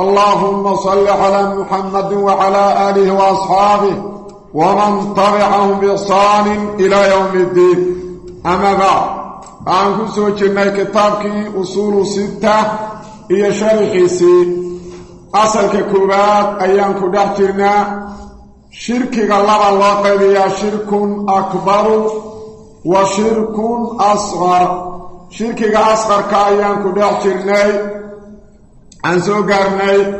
اللهم صل على محمد وعلى آله وأصحابه ومن طبعهم بإحسان إلى يوم الدين أما بعد عن كسو جنة كتابك أصول ستة هي شرحي سي أصل ككوبات أيام كدح جرنا شركك الله الله قيدي شرك أكبر وشرك أصغر شركك أصغر كأيام كدح جرناه كدحترنا عن سوغرني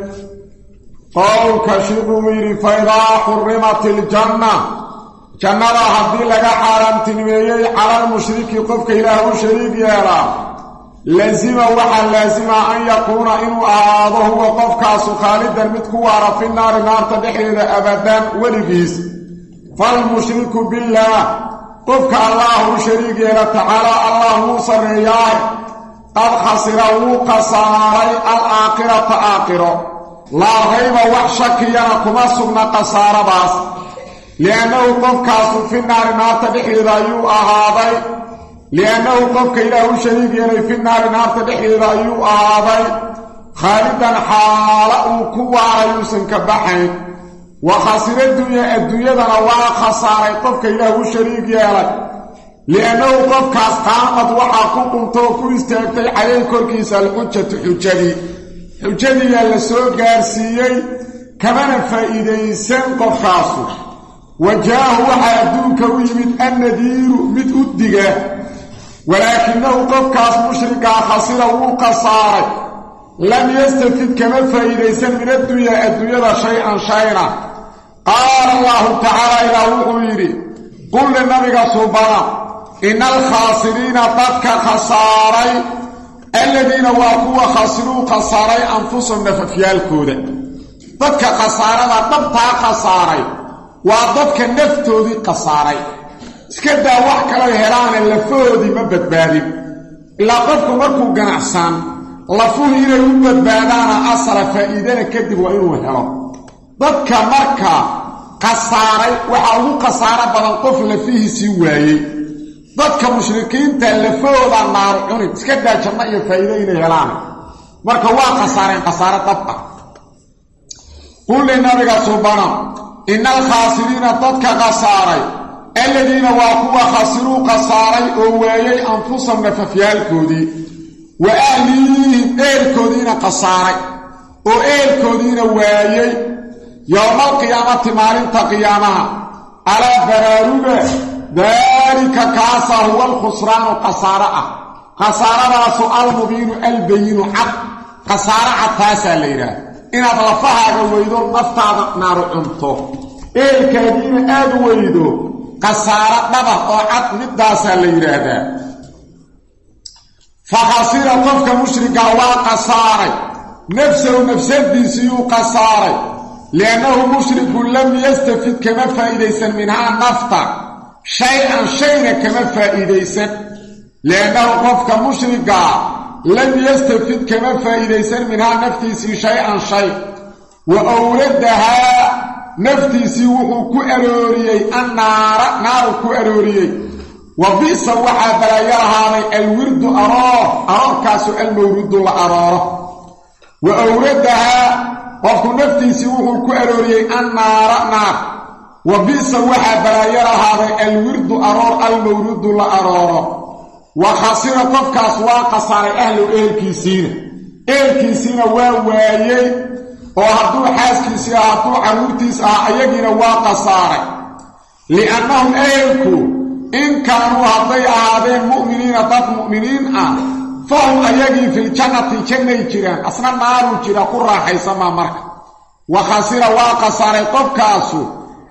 قولك شبويري فإذا حرمت الجنة جنة هدي لك حرام تنميي على المشرك قفك إله شريك يرى لازم وحا لازم أن يكون إنه أعاده وقفك خالدا متكوارا في النار نار تدحيد أبدا ولبيس فالمشرك بالله قفك الله شريك يرى تعالى الله صرياه قد خسر وقصاري الآخرة آخرة لا غيب وحشكينا كما سبنا قصار باس لأنه قفكاس في النار نار تبحيد أيو أهاضي لأنه قفك إله شريك يلي في النار نار تبحيد أيو أهاضي خالدا حالا كوارا يوسن كبحين وخسر الدنيا الدنيا دنوا خساري قفك إله شريك يلي لأنه قد كاس قامت وحا كنتو كو استاغتay عليه korkiisa alxujatu xujadi xujadi la soo gaarsiiyay kamana faa'iideysan qofkaasu wajaahu waxa adduunka u yimid annadiiru mid u diga walaakinahu qofkaas mushrika khasira wuu qasaaray lam yastafid kama faa'iideysan min addunya adduunyada shay-an shayna qaala allahu tacaala ilaa wuxuu yidhi qul linabiga subana إن الخاسرين ضدك خساري الذين واقوا خسروا خساري أنفسهم نففيال كودة ضدك خسارة ضدك خساري وضدك نفتو ذي خساري اسكدا وحكا لو هران اللفودي مبت بادي إلا قفك مركو قنعسان لفوه إلى يمبت بادانا أصر فإذا كدب وإنه هران ضدك مركا خساري وحاولوا خسارة بدل قفل فيه سوايي dadka mushrikiinta lafooda naar cunid iska daa janno iyo faa'iido inay helaan. Marka waa khasaareen khasaaro dab ah qulli nabiga subana ina alkhaasiriina dadka khasaaray aladiina waa kuwa khasiruu khasaaray oo waayay anfusahum nafafyaalkoodii wa ahlihim eelkoodiina khasaaray oo eelkoodiina waayey yowmaalqiyaamati maalinta qiyaamaha alaa baraaruga ذلك كاسا هو الخسران قصارة قصارة سؤال مبين البين حق قصارة عتاسا ليرا إن أطلفها ويدو نفتا نار عمتو إيه كادين آد ويدو قصارة نبا وعد shay-an shayna kama faa'iidaysan. Liannahu qofka mushrikaa lam yastafid kama faa'iidaysan minhaa naftiisii shay-an shay. Wa awladahaa naftiisii wuxuu ku arooriyey annaara naaru ku arooriyey. Wa bisa waxaa balaayo ahaaday alwirdu aroor aroorkaasoo almawridu la arooro. Wa awladahaa qofku naftiisii wuxuu ku arooriyey annaara naar أراه أراه كاسو المورد لأراه وأوردها قفك نفتيسي وحو كأروريي النار نار وبئس وحا بلايرا هذا الورد أرور المورد لأرور وخسر قفكاس وقصار أهل إلكيسين إلكيسين واوايي وهدو حاسكيسي هدو عرورتيس أيقين وقصار لأنهم إلكو إن كانوا هدي هذين مؤمنين ضد مؤمنين فهم أيقين في الجنة جنة جيران أصلا نار جيران قرى حيثما مرك وخسر وقصار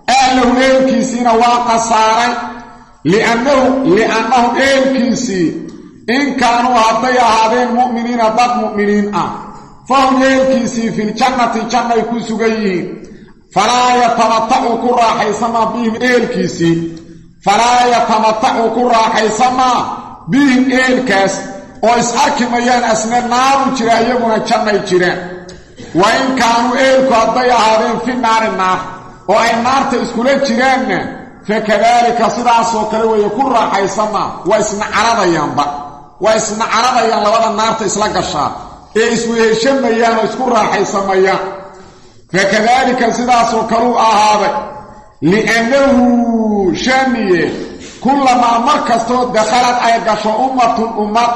قفكاسو أهله إيلكيسين وقصاري لأنه لأنهم إيلكيسي إن كانوا هدي هذين مؤمنين ضد مؤمنين آه فهم إيلكيسي في الجنة جنة يكسوغيين falaa yatamatacu ku raaxaysamaa bihim eelkiisii falaa yatamatacu ku raaxaysamaa bihim eelkaas oo is arki mayaan asna naaru jira iyaguna jannay jiraan wa in kaanuu eelku hadday ahaadeen fi naari naar oo ay naarta iskula jiraanna fakadaalika sidaasoo kale weeye ku raaxaysamaa waa isna caradayaanba. Waa isna caradayaan labada naarta isla gashaa ee isweheshamayaan oo isku raaxaysamayaan fakadaalika sidaasoo kaluu ahaaday li'annahu shaniye kullamaa mar kastoo dakhalad ay gasho ummatun ummad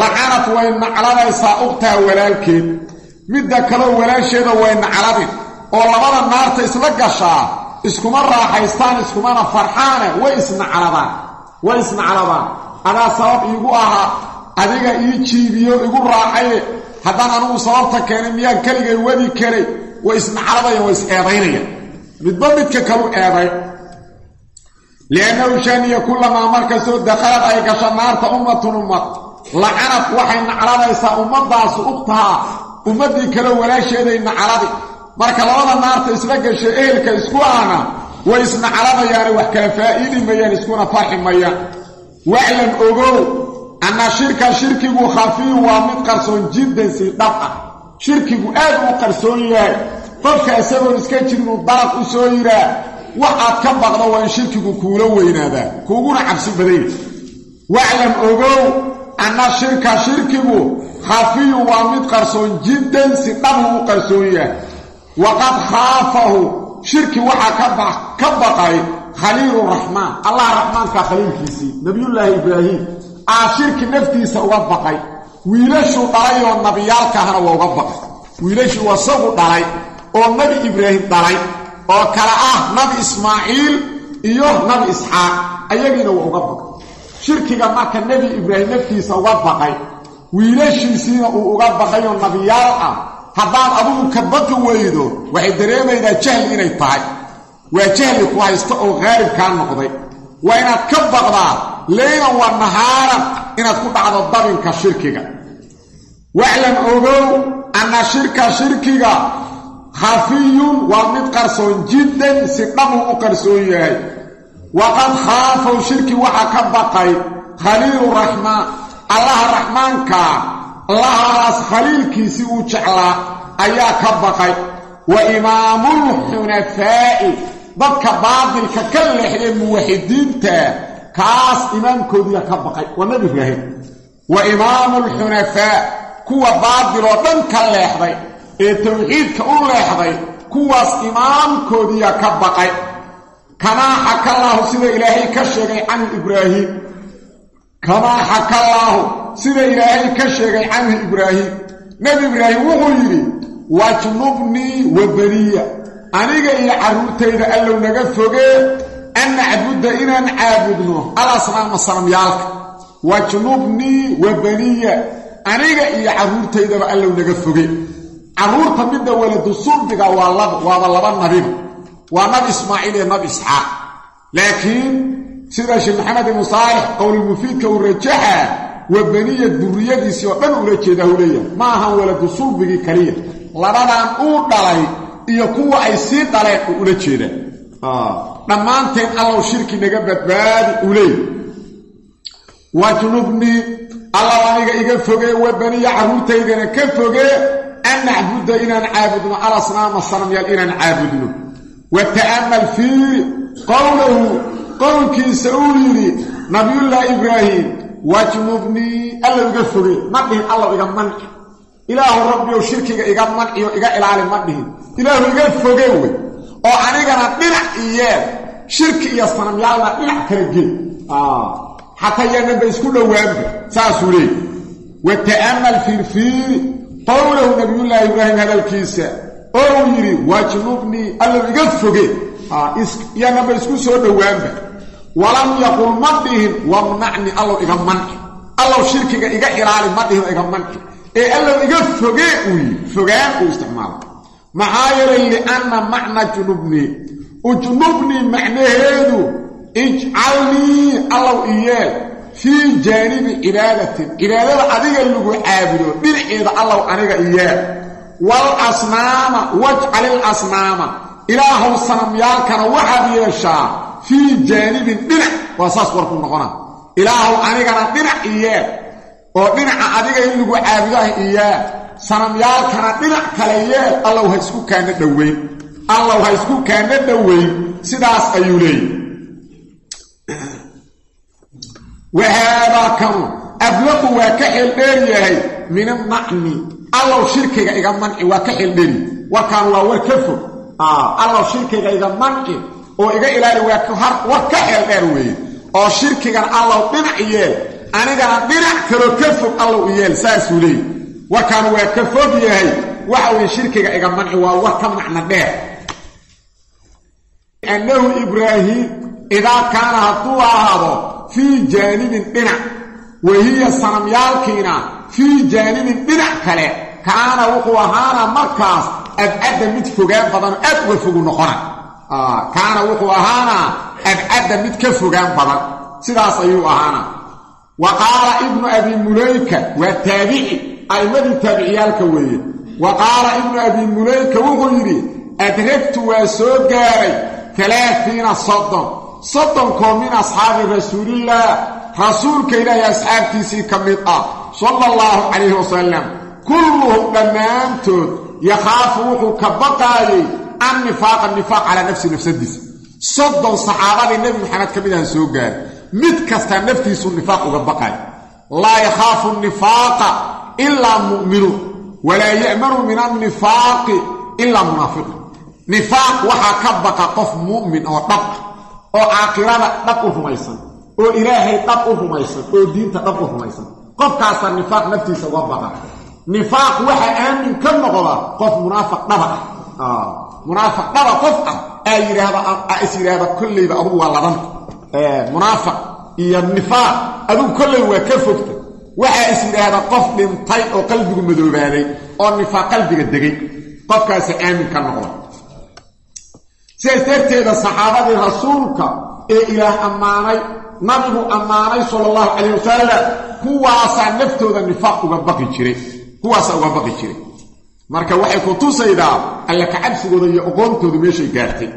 lacanad way nacladaysaa ukhtaha walaalkeed. Midda kaleo walaasheeda way nacladin oo labada naarta isla gashaa iskuma raaxaystaan iskumana farxaane way isnacladaan way isnacladaan adaa sabab iigu ahaa adiga ii jiibiyo igu raacaye haddaan anugu sababta keenay miyaan keligay wadi karay way isnacladayaan way is eedaynayaan midba midka kalu eeday. liannahu shaniya kullamaa markastoo dakhalad ay gasho naarta ummatun ummad lacanad waxay nacladaysaa ummadaasu ukhtahaa ummaddii kale walaasheeday nacladi marka labada naarta isla gashay ehelka isku ahna way isnacladayaane wax kala faa'iidi mayaan iskuna farxi mayaan. Waclam ogow anna shirka shirkigu khafiyu waa mid qarsoon jiddan si dhab ah. Shirkigu aad uu qarsoon yahay. Qofka isagoon iska jirinuu dalaq u soo yiraa waxaad ka baqdo waa in shirkigu kuula weynaadaa kuuguna cabsi badanya waclam ogow anna shirka shirkigu khafiyu waa mid qarsoon jiddan si dhabuu u qarsoon yahay waqad khaafahu shirki waxaa ka baqay khaliiluraxmaan allah raxmaanka khaliilkiisii nabiyullaahi ibraahim aa shirki naftiisa uga baqay wiilashuu dhalay oo nabiyaalkaahna waa uga baqay wiilashuu wasagu dhalay oo nabi ibraahim dhalay oo kale ah nabi ismaaciil iyo nabi isxaaq ayagiina waa uga baqay shirkiga marka nebi ibraahim naftiisa uga baqay wiilashiisiina uu uga baqayoo nabiyaal ah haddaad adugu ka baqi weydo waxay dareemaydaa jahli inay tahay. Waa jahli ku haysta oo qaalib kaa noqday. Waa inaad ka baqdaa leylan wa nahaaran inaad ku dhacdo dabinka shirkiga. Waclam ogow anna shirka shirkiga khafiyun waa mid qarsoon jiddan si dhabuu u qarsoon yahay. Waqad khaafow shirki waxaa ka baqay khaliilu raxmaan allaha raxmaankaa allahaas khaliilkiisii uu jeclaa ayaa ka baqay. Wa imaamulxunafaa'i dadka baadilka ka leexdee muwaxidiinta kaas imaamkoodiya ka baqay. Waa nabi ibraahim. Wa imaamulxunafaa kuwa baadiloo dhan ka leexday ee tawxiidka u leexday kuwaas imaamkoodiya ka baqay. Kamaa xakallaahu sida ilaahay ka sheegay canhu ibraahim kamaa xakallaahu sida ilaahay ka sheegay canhu ibraahim. Nebi ibraahim wuxuu yidhi wajnubnii wa beniya aniga iyo carruurtayda allow naga fogee an nacbudda inaan caabudno. Alasnaama sanamyaalka wajnubnii wa beniya aniga iyo carruurtaydaba allow naga foge. Carruurta midda waladu sulbiga waaba laba nabiba waa nabi ismaaciil iyo nabi isxaaq. Laakiin sida sheekh maxamed ibnu saalix qowlmufiidka uu rajaxa wa beniya durriyadiisii oo dhan ula jeedaa uu leeyahay ma ahan waladu sulbigii kaliya labadan uu dhalay iyo kuwa ay sii dhaleen uu ula jeedaa. Dhammaanteen allow shirki naga badbaadi uu leeyahy wajnubnii allaw aniga iga fogee wa beniya carruurtaydana ka fogee an nacbudda inaan caabudno alasnaama sanamyaal inaan caabudno. Wa ta'ammal fiiri qowlahu qowlkiisa uu yidhi nabiyullaahi ibraahim wajnubnii allow iga foge ma dhihin allow iga manci. Ilaahu rabbiyow shirkiga iga manciyo iga ilaali ma dhihin. Ilaahu iga foge wey oo anigana dhinac iyeel shirki iyo sanamyaalna dhinac kala gel xataa yaananba isku dhowaanba saasuu leeyay wa ta'ammal fiirfiiri qowlahu nabiyullaahi ibraahim hadalkiisa oo uu yidhi wajnubnii allow iga foge. Yaananba isku soo dhowaanba walam yaqul ma dhihin wamnacni allow iga manci allow shirkiga iga ilaali ma dhihin iga manci ee allow iga fogee uu yidhi fogaan uu isticmaala. Maxaa yeelay lianna macna junubnii ujnubnii macnaheedu ijcalnii allow iyeel fii jaanibi cibaadatin. Cibaadada adiga lagu caabudo dhinaceeda allow aniga iyeel wal asnaama wajcalil asnaama. Ilaahow sanamyaalkana waxaad yeeshaa fii jaanibin dhinac. Waa saas warkuu noqona ilaahow anigana dhinac iyee oo dhinaca adiga in lagu caabudaah iyaa sanamyaalkana dhinac kale yee allow ha isku kaana dhoweyn allow ha isku kaana dhoweyn sidaas ayuu leeyahy wahaadaa kanu ablaqu waa ka xeeldheer yahay. Min annacmi allow shirkiga iga manci waa ka xeeldheeri warkaan waa war ka fog allow shirkiga iga manci oo iga ilaali waa war ka xeeldheer weeye oo shirkigan allow dhinac yeel anigana dhinac kaloo ka fog allow iyeel saasuu leeyahy warkaan waa ka fog yahay waxa weye shirkiga iga manci waa war ka macno dheer. Annahu ibraahiim idaa kaana hadduu ahaado fii jaanibin dhinac wahiya sanamyaalkiina fii jaanibin dhinac kale kaana wuxuu ahaana markaas abcadda mid fogaan badan aad uga fogu noqona kaana wuxuu ahaanaa abcadda mid ka fogaan badan. Sidaas ayuu ahaana. Wa qaala ibnu abi mulayka waa taabici a'immadii taabiciyaalka weeye. Wa qaala ibnu abi mulayka wuxuu yidhi adragtu waa soo gaaray alaaiina soddon. Soddonkoo min asxaabi rasuulillaah rasuulka ilaahi asxaabtiisii ka mid ah sala allahu calayhi wasalam kulluhum dhammaantood yakhaafu wuxuu ka baqaayey an nifaaqa nifaaq calaa nafsi nafsadiisa soddon saxaabadii nebi maxamed ka mid aha soo gaaray mid kastaa naftiisuu nifaaq uga baqaay laa yakhaafu nifaaqa ilaa mu'minuun walaa ya'manu min annifaaqi ilaa munaafiqun nifaaq waxaa ka baqa qof mu'min oo dhab ah oo aakhirada dhab u rumaysan oo ilaahay dhab u rumaysan oo diinta dhab u rumaysan qofkaasaa nifaaq naftiisa uga baqa nifaaq waxaa aamin ka noqda qof munaafiq dhaba munaafiq dhaba qof ah aa yidhaahda is yidhaahda kollayba adugu waa labanta munaafiq iyo nifaaq adugu kollayba waa ka fogta. Waxaa is yidhaahda qof dhintay oo qalbigu madoobaaday oo nifaaq qalbiga degay. Qofkaasa aamin ka noqda sidaas darteeda saxaabadii rasuulka ee ilaah ammaanay nabigu ammaanay sala allahu calayh wasalam kuwaasaa naftooda nifaaq uga baqi jiray. Kuwaasaa uga baqi jiray marka waxay ku tusaydaa alla kacabsigooda iyo oqoontoodu meeshay gaartay.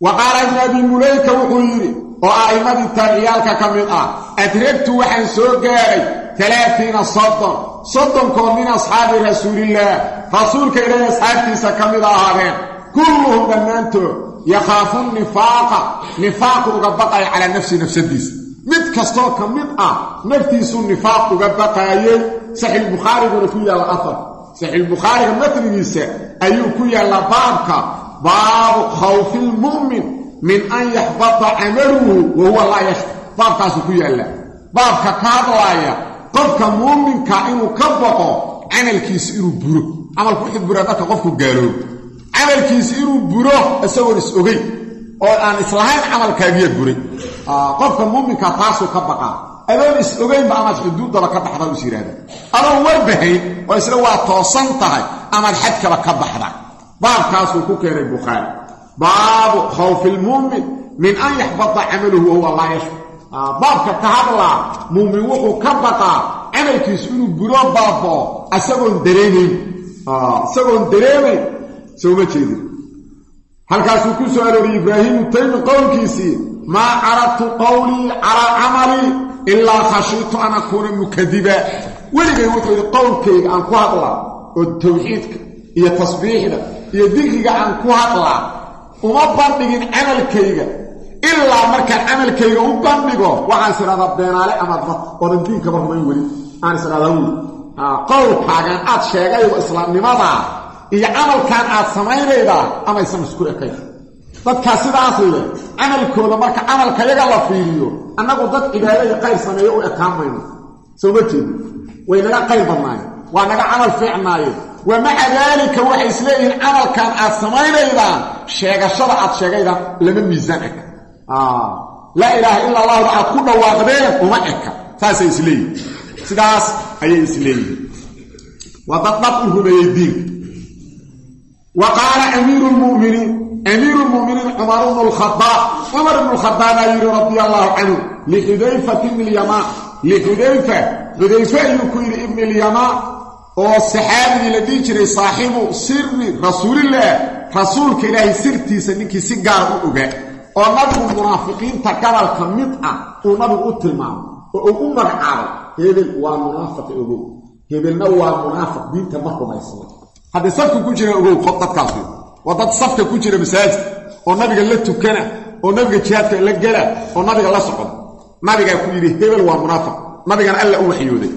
Wa qaala ibnu mulayka wuxuu yidhi oo a'immadii taabiciyaalka ka mid ah adragtu waxaan soo gaaray talaatiina soddon. Soddonkood min asxaabi rasuulillaah rasuulka ilaahi asxaabtiisa ka mid ahaadeen. Kulluhum dhammaantood yakhaafu nifaaqa nifaaqu uga baqaya calaa nafsi nafsadiisa. Mid kastoo ka mid ah naftiisuu nifaaq uga baqaayey saxiixbukhaariguna ku yaalla afar. Saxiixbukhaariga matnigiisa ayuu ku yaallaa baabka baabu khawfi lmu'min min an yaxbata camaluhu wa huwa laa yashkur baabkaasuu ku yaallaa baabka ka hadlaaya qofka muuminka inuu ka baqo camalkiisa inuu buro. Camalku wixii buraa marka qofku gaaloobo camalkiisa inuu buro isagoon is ogeyn oo aan islahayn camalkaagiya buray qofka muuminka taasuu ka baqaa adoon is ogeynba amaad xuduuddaba ka baxda is yidhahda adoon warbahayn oo isla waa toosan tahay amaad xadkaba ka baxda baabkaasuu ku keenay bukhaari. Baabu khawfi lmuumin min an yaxbata camaluhu wahuwa laa yashkur baabka ka hadlaa muumin wuxuu ka baqaa camalkiisu inuu buro baabao isagoon dareemayn isagoon dareemayn sowma jeedin. Halkaasuu ku soo arooriyey ibraahiimu taymi qowlkiisii maa caradtu qowlii calaa camalii ilaa khashiitu an akuuna mukadiba. Weligay wuxuu yidhi qowlkayga aan ku hadlaa oo tawxiidka iyo tasbiixda iyo dikriga aan ku hadlaa uma bandhigin camalkayga. Ilaa markaan camalkayga u bandhigo waxaan is idhahdaa beenaale amaad mat oodan diinkaba rumayn weli. Aan is idhahdaa wy qowlkaagan aad sheegaydo islaamnimadaa iyo camalkan aad samaynaydaa amaysan isku ekayn dadkaa sidaas leh camalkooda marka camalkayaga la fiiriyo annagu dad cibaado iyo qayr sameeyo u ekaan mayno soo ma jeedi way naga qayr badnaayeen. Waa naga camal fiicnaayeen. Wa maca daalika waxay isleeyihiin camalkan aad samaynaydaan sheegashada aad sheegaydaan lama miisaan eka. Laa ilaaha ila allahda aad ku dhawaaqdeen uma eka. Saasay isleeyihin sidaas ayay isleeyihiin waa dad dhab u rumeeyey diinka cumar bnu lkhadaab cumar ibnu lkhadaabaa yidhi radia allahu canhu lixudayfati ibni lyamaan lixudayfa xudayfe ayuu ku yidhi ibni lyamaan oo saxaabigii la dhihi jiray saaxibu siri rasuulillaah rasuulka ilaahay sirtiisa ninkii si gaara u ogaa oo nabigu munaafiqiinta gabalka mid ah uu nabigu u tilmaamo oo uu u magacaabay hebel waa munaafiq ogow hebelna waa munaafiq diinta ma rumaysna safka ku jira ogow waa dad safka ku jira masaajid oo nabiga la tukana oo nabiga jihaadka la gela oo nabiga la socda nabigaa ku yidhi hebel waa munaafiq nabigan alla u waxyooday.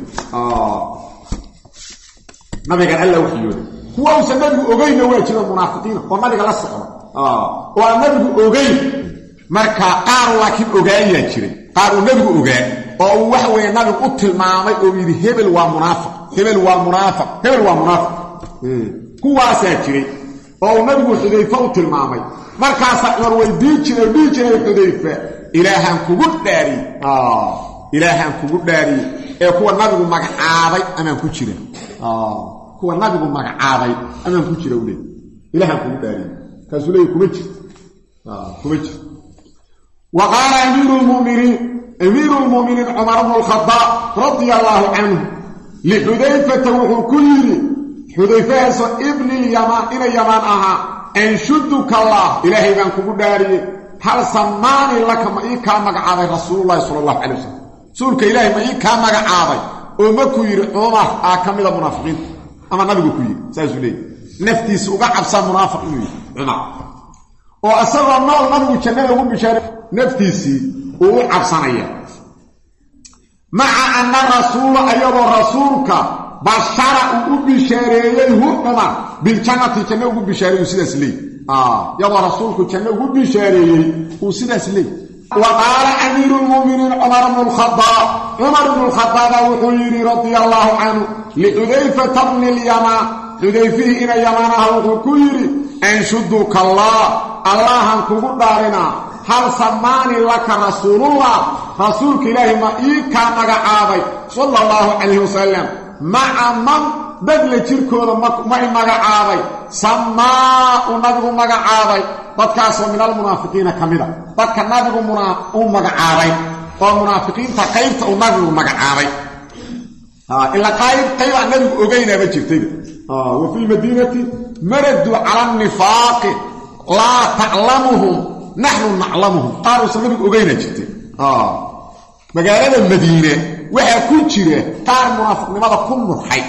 Nabigan alla waxyooday. Kuwa uusan nabigu ogeynna waa jira munaafiqiina oo nabiga la socda oo aan nabigu ogeyn marka qaar laakiin ogaayaa jiray. Qaar uu nabigu ogaa oo uu waxa nabigu u tilmaamay oo yidhi hebel waa munaafiq hebel waa munaafiq hebel waa munaafiq kuwaasaa jiray oo uu nabigu xudayfe u tilmaamay markaasaa cumar weydii jiray dhihi jiray xudayfa. Ilaahaan kugu dhaariye ilaahaan kugu dhaariye ee kuwa nabigu magacaabay amaan ku jira kuwa nabigu magacaabay amaan ku jira ule. Ilaahaan kugu dhaariye kaasuu leeya kuma jirto. Kuma jirto. Wa qaala amiiru lmuminiin amiiru lmu'miniin cumar bnu lkhadaab radia allaahu canhu lixudayfata wuxuu ku yidhi xudayfahaasoo ibnilyamaan ina yamaan ahaa anshuduka allah ilaahay baan kugu dhaariyey hal samaanii laka ma ii kaa magacaabay rasuululahi sala allahu calay wasalam rasuulka ilaahay ma ii kaa magacaabay oo makuu yidhi cumar aa ka mida munaafiqiinta ama nabigu ku yidhi saasuu leeyay naftiisa uga cabsaa munaafiq inuu yidhi cumar. Oo isagoo nool nabigu jannada ugu bishaaray naftiisii uu u cabsanaya. Maca anna rasuula ayadoo rasuulka bashara uu u bishaareeyey hu cumar biljannati janno ugu bishaareey uu sidaas leey iyadoo rasuulku janno ugu bishaareeyey uu sidaas leey wa qaala amiiru lmu'miniin cumar bnu lkhadaab cumar bnu lkhadaaba wuxuu yidhi radia allaahu canhu lixudayfata bni lyamaan xudayfihii ina yamaanaha wuxuu ku yidhi anshuduka allah allahan kugu dhaarinaa hal samaani laka rasuulullah? Rasuulka ilaahi ma ii kaa magacaabay sala allahu calayhi wasalam maca man dadla jirkooda ma magacaabay samaa uu nabigu magacaabay dadkaasoo min almunaafiqiina ka mida. Dadka nabigu uu magacaabay oo munaafiqiinta qaybta uu nabigu magacaabay ila qayb qaybaa nabigu ogeynaaba jirtayba. Wa fi lmadiinati maraduu cala nifaaqi. Laa taclamuhum naxnu naclamuhum qaar uusan nabigu ogeynaa jirtay magaalada madiine waxaa ku jira qaar munaafiqnimada ku murxay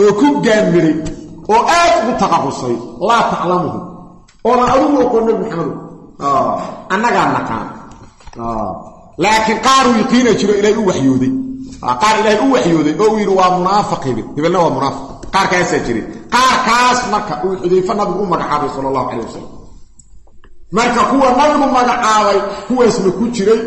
oo ku gaamiray oo aad ugu taqaqusay laa taclamuhum oonan adigu oqoon nabi maxamedo annagaa naqaan. Laakiin qaaruu yaqiina jiro ilaahay u waxyooday. Qaar ilaahay u waxyooday oo uu waa munaafiq hebel waa munaafiq. Qaarkaasaa jiray qaarkaas marka uu xudayfe nabigu u magacaabay sala allahu calay wasalam marka kuwa nabigu magacaabay kuwaasna ku jiray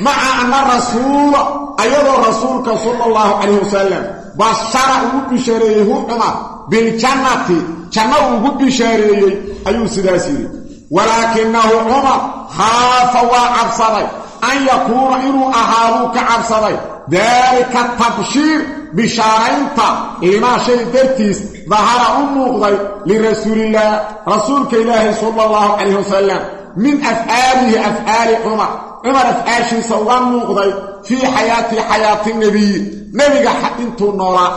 maca anna rasuula ayadoo rasuulka sala allahu calayh wasalam bashara ugu bishaareeyey hu cumar biljannati janno ugu bishaareeyey ayuu sidaas yidhi. Walaakinahu cumar khaafa waa cabsaday an yakuuna inuu ahaaduu ka cabsaday. Daalika tabshiir bishaaraynta limaa shay dartiis dahara u muuqday lirasuulillaah rasuulka ilaahi sala allahu calayh wasalam min afcaalihi afcaali cumar cumar afcaashiisa uga muuqday fii xayaati xayaati nebiyi nebiga intuu noolaa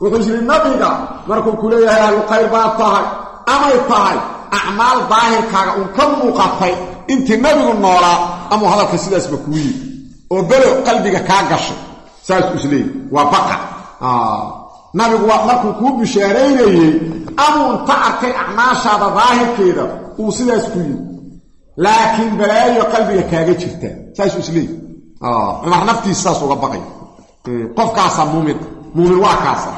wuxuu yidhi nabiga markuu ku leeyahay ahlukhayr baad tahay amay tahay acmaal daahirkaaga uun ka muuqatay intii nebigu noolaa amuu hadalka sidaasba kuu yidhi oo below qalbiga kaa gashay. Saasuu isleeyay waa baqa. Nabigu waa markuu kuu bishaaraynayey amuu inta arkay acmaashaada daahirkeeda uu sidaas ku yidhi laakiin balaayo qalbiga kaaga jirta. Saasuu isleeyay cumar naftiisa saas uga baqay. Qofkaasaa muumin muumin waa kaasa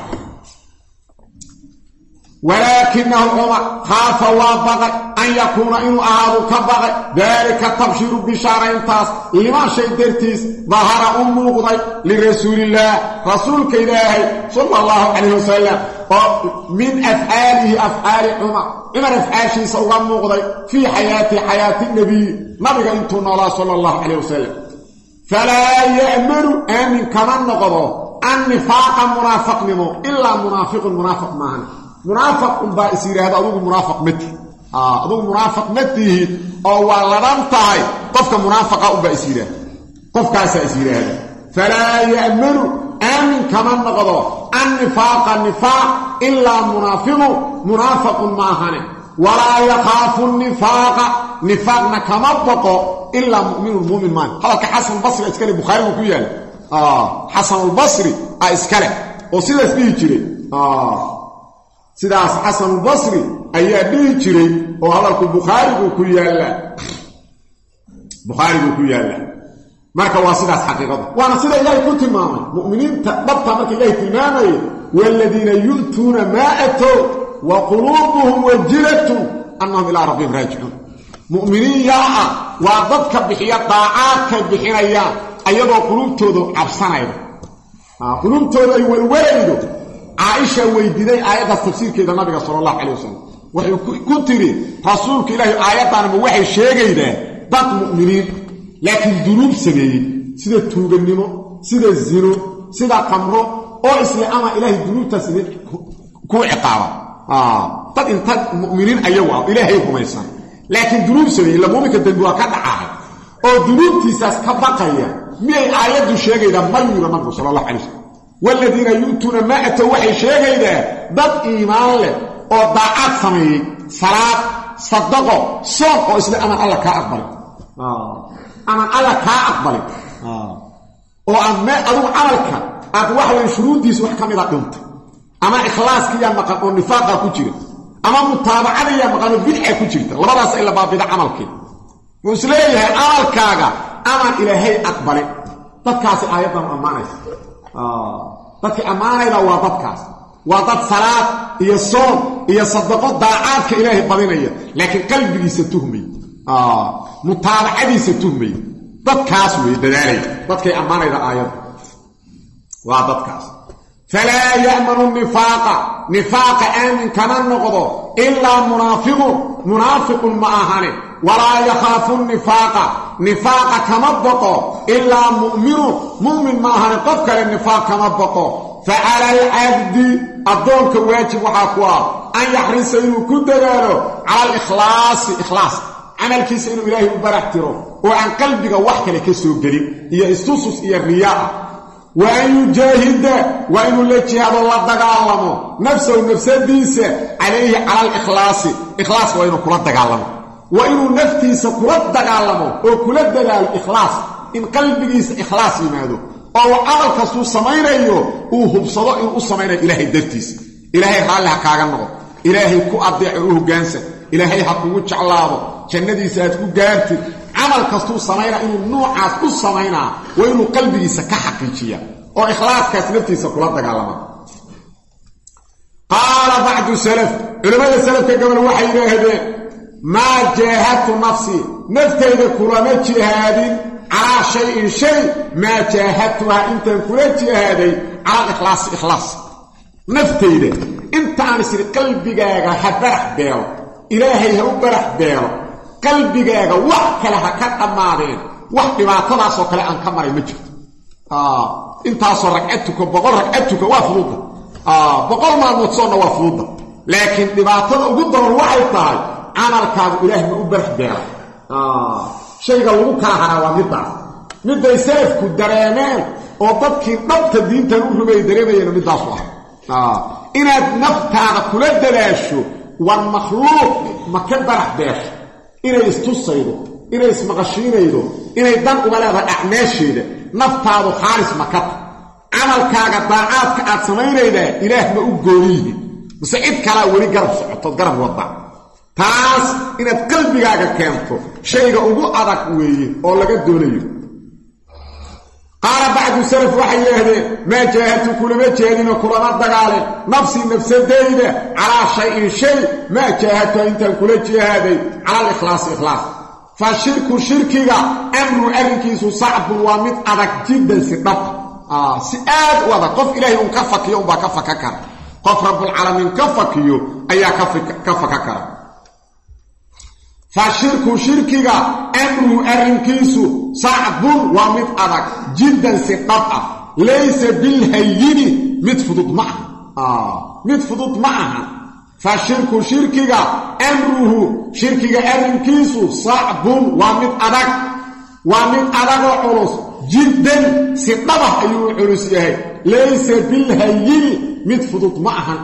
walaakinahu cumar khaafa waa baqay an yakuuna inuu ahaadu ka baqay daalika tabshiiru bishaarayntaas limaa shay dartiis dahara u muuqday lirasuulillaah rasuulka ilaahay sala allahu calayh wasalam oo min afcaalihi afcaali cumar cumar afcaashiisa uga muuqday fii xayaati xayaati nebiyi nabiga intuu noolaa sala allahu calayh wasalam falaa ya'manu aamin kama noqdo an nifaaqa munaafaqnimo ilaa munaafiqun munaafiq maahan munaafiq unbaa is yidhaahda adugu munaafiq ma tihi adugu munaafiq ma tihid oo waa ladhan tahay. Qofka munaafiqa unbaa is yidhaahda. Qofkaasaa is yidhaahda. Falaa ya'manu aamin kama noqdo an nifaaqa nifaaq ilaa munaafiqu munaafiqun maahane walaa yakhaafu nifaaqa nifaaqna kama baqo ilaa muminun mumin maan hadalka xasanulbasri iskale bukhaarigu ku yaalla xasanulbasri a iskale oo sidaas dhihi jiray sidaas xasanulbasri ayaa dhihi jiray oo hadalku bukhaarigu ku yaalla. Bukhaarigu ku yaalla. Marka waa sidaas xaqiiqada. Waana sida ilaahay ku tilmaamay. Mu'miniinta dhabta marka ilaahay tilmaamayo waaladiina yu'tuuna maa atow wa quluubuhum wajilatun annahum ilaa rabbihim raajicuun. Mu'miniin yaa ah waa dadka bixiya daacaadkay bixinayaan ayadoo quluubtoodu cabsanaydo. Quluubtooda ay welwalaydo caaisha weydiiday aayaddaas tafsiirkeeda nabiga sala allahu calay wasalam waxay ku tiri rasuulka ilaahi aayaddaanma waxay sheegaydaa dad mu'miniin laakiin dunuub sameeyey. Sida tuugannimo sida zino sida qamro oo isle ama ilaahay dunuubtaas idin ku ciqaaba. Dad inta mu'miniin ayagu ah ilaahay rumaysan laakiin dunuub sameeyey illa muuminka dembi waa ka dhacahay oo dunuubtiisaas ka baqaya miyay aayaddu sheegaydaa ma yura nabigu sala allah calay wasalam waaladiina yu'tuuna maa atow waxay sheegaydaa dad iimaan leh oo daacad sameeyey salaad sadaqo soon oo isle amaan alla kaa aqbalin amaan alla kaa aqbalin oo aad mee adugu camalka aad waxa weye shuruuddiisa wax ka mida dhinta ama ikhlaaskiyaa maqan oo nifaaqa ku jira ama mutaabacadayaa maqan oo bidca ku jirta labadaas ila baabida camalkii wuu is leeyahay camalkaaga amaan ilaahay aqbalin dadkaasi aayaddan ammaanaysa dadkii ammaanayda waa dadkaas. Waa dad salaad iyo soon iyo sadaqo daacaadka ilaahay badinaya. Laakiin qalbigiisa tuhmay. Mutaabacadiisa tuhmay. Dadkaas wey dadaalaya dadkay ammaanayda aayadda waa dadkaas. Falaa ya'manu nifaaqa. Nifaaqa aamin kama noqdo ilaa munaafiqun munaafiqun ma ahane walaa yakhaafu nifaaqa nifaaqa kama baqo ilaa mu'minun mu'min ma ahane qof kale nifaaq kama baqo fa cala alcabdi addoonka waajib waxaa ku ah an yaxrisa inuu ku dadaalo cala alikhlaasi ikhlaas camalkiisa inuu ilaahay u barax tiro oo aan qalbiga wax kale ka soo gelin iyo istusus iyo riyaa. Wa an yujaahida waa inuu la jihaado la dagaalamo nafsahu nafsadiisa calayhi cala alikhlaasi ikhlaas waa inuu kula dagaalamo waa inuu naftiisa kula dagaalamo oo kula dadaalo ikhlaas in qalbigiisa ikhlaas yimaado oo camal kastuu samaynayo uu hubsado inuu u samaynayo ilaahay dartiisa ilaahay raalli ha kaaga noqo. Ilaahay ku adeeco u hoggaansan ilaahay ha kugu jeclaado. Jannadiisa aad ku gaartid camal kastuu samaynaa inuu nuucaas u samaynaa waa inuu qalbigiisa ka xaqiijiya oo ikhlaaskaas naftiisa kula dagaalama. Qaala bacdu salaf culimmada salafka gobol waxay yidhaahdeen maa jaahadtu nafsii naftayda kulama jihaadin calaa shayin shay maa jaahadtuhaa intaan kula jihaaday cala alikhlaasi ikhlaas. Naftayda intaan isiri qalbigaaga ha barax beelo ilaahay ha u barax beelo qalbigaaga wax kale ha ka dhammaadeen wax dhibaatadaasoo kale aan ka maray ma jirto. Intaasoo ragcad tuka boqol ragcad tuka waa fududa boqol maalmood soonna waa fududa laakiin dhibaatada ugu daran waxay tahay camalkaagu ilaahay ma u barax beela shayga lagu kala haraa waa middaas midday salafku dareemeen oo dadkii dhabta diintan u rugay dareemayeen middaasu ah inaad naftaada kula dadaasho war makhluuq ma ka barax beesho inay istusaydo inay ismaqashiinaydo inay dan uga leedahay acmaasheeda naftaadu khaalis makata camalkaaga daacaadka aad samaynaydaa ilaah ma u gooniyihin mase cid kalaa weli garab socotood garab wadda taas inaad qalbigaaga keento shayga ugu adag weeye oo laga doonayo. Qaala bacdu salaf waxay yidhaahdeen maa jaahadtu kulama jeedinoo kulama dagaalin nafsii nafsadayda calaa shayin shay maa jaahadtuha intaan kula jihaaday cala alikhlaasi ikhlaas. Fa shirku shirkiga amru arrinkiisu sacbun waa mid adag jiddan si dhab si aad u adag. Qof ilaahay uun ka fakiyo unbaa ka faka kara. Qof rabbulcaalamiin ka fakiyo ayaa ka faka kara fa shirku shirkiga amruhu arrinkiisu sacbun waa mid adag jiddan si dhab ah laysa bilhayini mid fudud ma aha. Mid fudud ma aha. Fa shirku shirkiga amruhu shirkiga arrinkiisu sacbun waa mid adag. Waa mid adagoo culus jiddan si dhabah ayuu culus yahay laysa bilhayini mid fudud ma ahan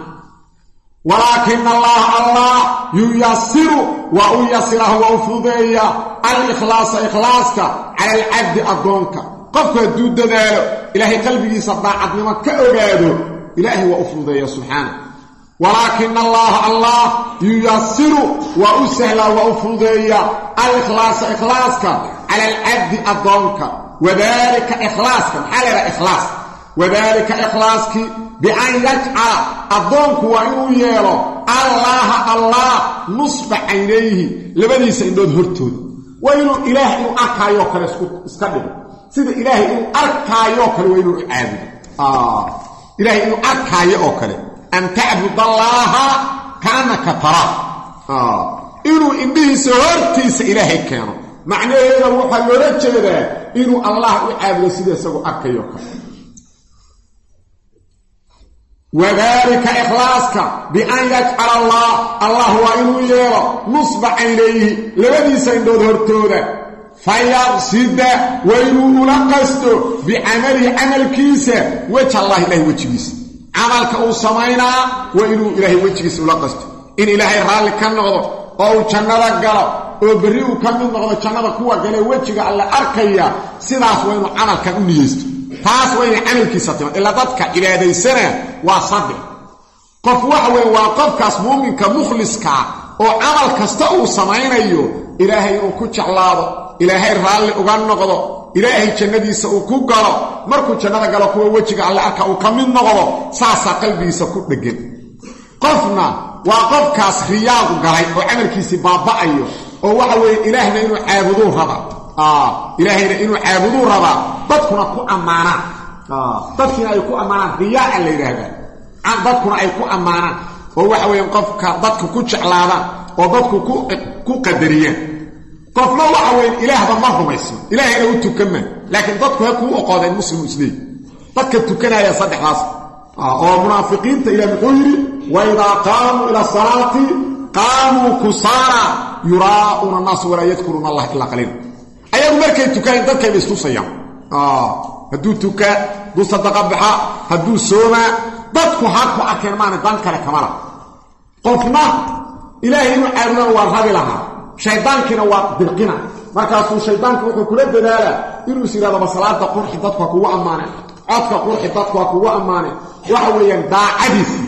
walaakina allaha allah yuyasiru waa u yasiraha waa u fudeeya alikhlaasa ikhlaaska cala alcabdi addoonka. Qofku hadduu dadaalo ilaahay qalbigiisa daacadnimo ka ogaado ilaahay waa u fudeeya subxaana. Walaakina allaha allah yuyasiru waa u sahlaa waa u fudeeya alikhlaasa ikhlaaska cala alcabdi addoonka. Wadaalika ikhlaaska maxaa leedaha ikhlaas? Wadaalika ikhlaaskii bian yajcala addoonku waa inuu yeelo allaaha allah nusba caynayhi labadiisa indhood hortooda waa inuu ilaah inuu arkaayoo kale iska dhigo sida ilaahay inuu arkaayoo kale waa inuu caabudo ilaahay inuu arkaayo oo kale an tacbud allaaha kaannaka taraa inuu indhihiisa hortiisa ilaahay keeno macnaheeda waxaa loola jeedaa inuu allah u caabudo sida isagoo arkayoo kale wadaalika ikhlaaska bian yajcala allah allah waa inuu yeelo nusba caynayhi labadiisa indhood hortooda fayaqsida waa inuu ula qasto bicamalihi camalkiisa wej allah ilahay wejigiisa camalka uu samaynaa waa inuu ilaahay wejigiisa ula qasto in ilaahay raalli ka noqdo oo uu jannada galo oo berri uu ka mid noqdo jannada kuwa galee wejiga alle arkaya sidaas waa inuu camalkan u niyeysto taas waa inay camalkiisa timo ilaa dadka cibaadaysana waa saddex qof waxa weye waa qofkaas muuminka mukhliskaa oo camal kasta uu samaynayo ilaahay inuu ku jeclaado ilaahay raalli uga noqdo ilaahay jannadiisa uu ku galo. Markuu jannada galo kuwa wejiga alle arka uu ka mid noqdo saasaa qalbigiisa ku dheggan qofna waa qofkaas riyaagu galay oo camalkiisii baaba'ayo oo waxa weeye ilaahna inuu caabuduu raba ilaahayna inuu caabuduu rabaa dadkuna ku ammaanaan. Dadkiina ay ku ammaanaan riyaa la yidhaahdaa. Dadkuna ay ku ammaanaan. Oo waxa weeye qofka dadku ku jeclaadaan oo dadku ku qadariyaan. Qofna waxa weeye ilaahba ma rumaysno ilaahayna u tukanma laakiin dadku ha kuu oqoodeen muslimu isleey dadka tukanaya saddexdaas. Oo munaafiqiinta ilah muxuu yidhi waidaa qaamuu ila salaati qaamuu kusaara yuraa'uuna annaas walaa yadkuruuna allah ilaa qaliila ayagu markay tukaayeen dadkayba istusayaan hadduu tukaa hadduu sadaqa baxa hadduu soomaa dadku ha ku arkeen maana dan kamala qofna ilaahay inuu caabudana waa rabi lahaa. Shaydaankiina waa dirqina. Markaasuu shaydaanku wuxuu kula dadaalaa inuu is yidhahdaba qurxi dadku ha kugu ammaaneen codka qurxi dadku ha kugu ammaaneen waxa weeyaan daacadiisii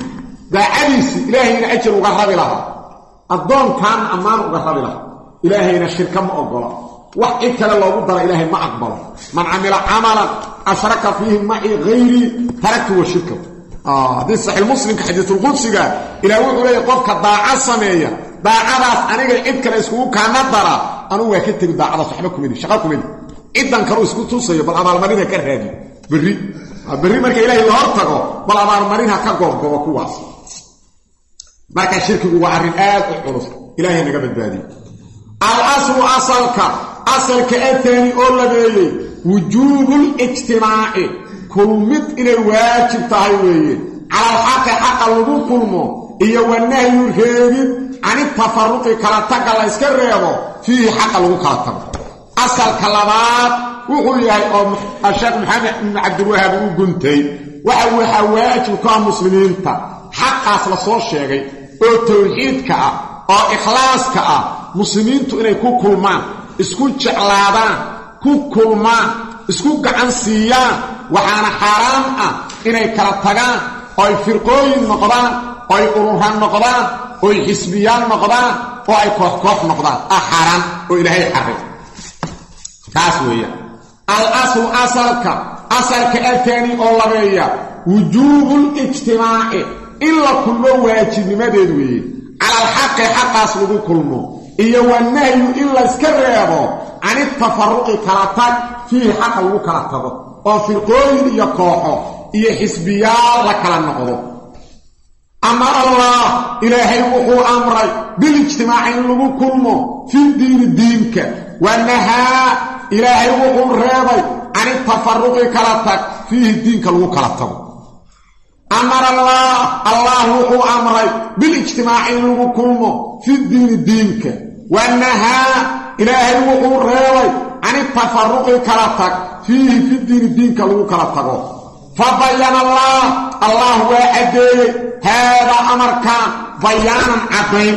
daacadiisii ilaahayna ajar uga rabi lahaa. Addoonkaana ammaan uga rabi lahaa. Ilaahayna shirka ma ogola wax cid kale loogu dara ilaahay ma aqbalo. Man camila camalan ashraka fiihi macii hayrii taraktu wa shirka. Haddii saxiix muslimka xadiisulqudsiga ilaah wuxuu leeyahy qofka daaca sameeya daacadaas aniga cid kale iskugu kaana dara anugu waa ka tegi daacadaas waxba kumidi shaqa kumidi ciddan kaleu isku tusayo bal abaalmarina ka raadi. Berri. Berri marka ilaahay la hor tago bal abaalmarinha ka goobgobo kuwaas. Marka shirkigu waa arrin aad u culus asalka ataani oo labeeyey wujuubulijtimaaci kulmid inay waajib tahay weeye. Cala alxaqi xaqa lagu kulmo iyo wanahyu reebid canitafaruqi kala tagga la yska reebo fiihi xaqa lagu kala tago. Asalka labaad wuxuu yahay oo sheekh maxamed ibnu cabdilwahaab uu guntay waxa waxaa waajib ku ah muslimiinta. Xaqaas la soo sheegay oo tawxiidka ah oo ikhlaaska ah muslimiintu inay ku kulmaan isku jeclaadaan ku kulmaan isku gacan siiyaan waxaana xaaraan ah inay kala tagaan ooy firqooyin noqdaan ooy ururaan noqdaan ooy xisbiyaan noqdaan oo ay koox koox noqdaan. Ah xaaraan oo ilaahay xarray. Taas weeyaan al aslu asalka asalka ataani oo labeeya wujuubulijtimaaci in la kulmo waajibnimadeed weeye cala alxaqi xaqaas lagu kulmo iyo wanahyu in layska reebo canitafaruqi kala tag fiihi xaqa lagu kala tago oo firqooyin iyo kooxo iyo xisbiyaal la kala noqdo. Amar allah ilaahay wuxuu amray bilijtimaaci in lagu kulmo fi diini diinka. Wanahaa ilaahay wuxuu reebay canitafaruqi kala tag fiihi diinka lagu kala tago amar allah allah wuxuu amray bilijtimaaci in lagu kulmo fi diini diinka. Wanahaa ilaahay wuxuu reebay canitafaruqi kala tag fiihi fi diini diinka lagu kala tago. Fa bayana allah allah waa caddeeyey haadaa amarkan bayaanan caddayn.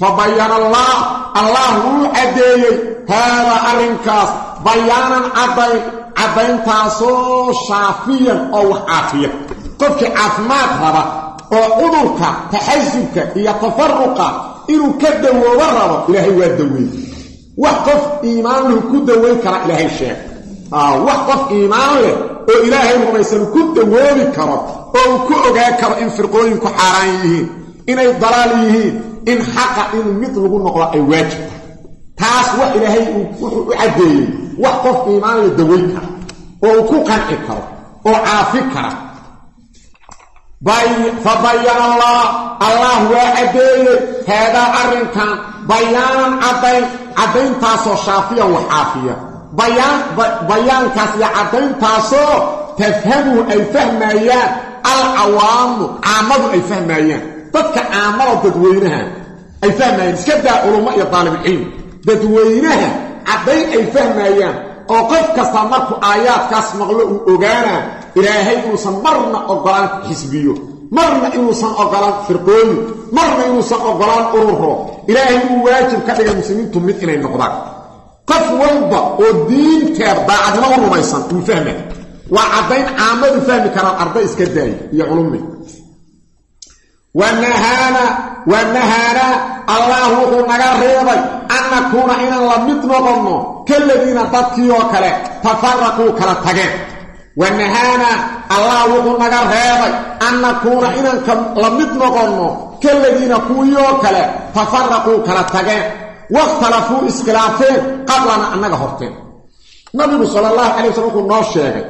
Fa bayana allah allah wuu caddeeyey haadaa arrinkaas bayaanan caddayn caddayntaasoo shaafiyan oo wax caafiya qofkii caafimaad raba oo cudurka taxasubka iyo tafaruqa inuu ka dawoobo rabo ilaahay waa daweey wax qof iimaan lahu ku daweyn kara ilaahay sheeg. Wax qof iimaan leh oo ilaahay rumaysan ku dawoobi karo oo uu ku ogaan karo in firqooyinku xaaraan yihiin inay dalaal yihiin in xaqa in mid lagu noqdo ay waajibta taas wax ilaahay wuxuu u caddeeyey wax qof iimaan la daweyn kara oo uu ku qanci karo oo caafi kara fabayana allah allah waa caddeeyey haadaa arrinkan bayaanan caddayn caddayntaasoo shaafiyan wax caafiya bayaankaas iyo caddayntaasoo tafhamuhu ay fahmayaan alcawaamu caamadu ay fahmayaan dadka caamada dadweynaha ay fahmayaan iska daa culummo iyo daalibulcilm dadweynaha caddayn ay fahmayaan oo qof kasta markuu aayaadkaas maqlo uu ogaanaa ilaahay inuusan marna ogolaan xisbiyo marna inuusan ogolaan firqooyin marna inuusan ogolaan ururo ilaahay uu waajib ka dhigay muslimiintu mid inay noqdaan. Qof walba oo diinteed daacadnimo u rumaysan uu fahmay waa caddayn caamadu fahmi karaan arday iska daaya iyo culummi wanahaana wanahaana allah wuxuu naga reebay an nakuuna inaan la mid noqonno kaladiina dadkii oo kale tafaraquu kala tageen wanahaana allah wuxuu naga reebay an nakuuna inaan la mid noqonno kaladiina kuwii oo kale tafaraquu kala tageen wakhtalafuu iskhilaafeen qablana annaga horteen nabigu sala allahu calay waslm wuxuu noo sheegay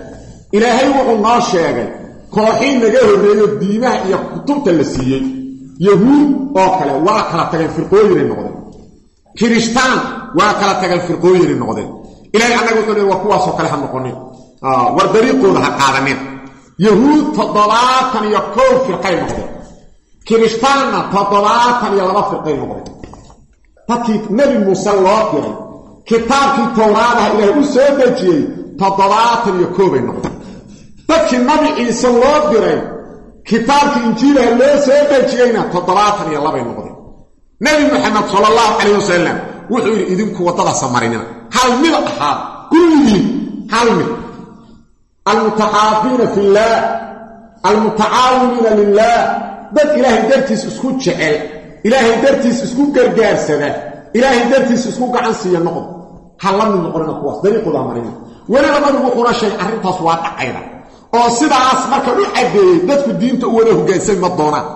ilaahay wuxuu noo sheegay kooxii naga horreeyo diimaha iyo kutubta la siiyey. Yahuud oo kale waa kala tageen firqooyinay noqdeen. Kirishtaan waa kala tageen firqooyinay noqdeen. Ilahay annaga wuxuu leey waa kuwaasoo kale ha noqonin. War dariiqooda ha qaadanin. Yahuud toddobaatan iyo kow firqay noqdeen. Kirishtaanna toddobaatan iyo laba firqay noqdeen. Dadkii nebi muuse loo diray kitaabkii towraadaha ilaahay u soo dejiyey toddobaatan iyo koobay noqdeen dadkii nabi ciise loo diray kitaabkii injiilaha loo soo dejiyeyna toddobaatan iyo labay noqdeen nebi moxamed sala allahu calayh wasalam wuxuu yidhi idinku waddadaasa marinina hal mid ahaad kulligiin hal mid almutaxaabiina fi illaah almutacaawiniina lilaah dad ilaahay dartiis isku jecel ilaahay dartiis isku gargaarsada ilaahay dartiis isku gacan siiya noqdo ha la mid noqonina kuwaas dariiqooda marina. Weliba nabigu wuxuuna sheegay arrintaas waa dhacayda oo sidaas marka u caddeeyey dadku diinta u wada hoggaansan ma doonaan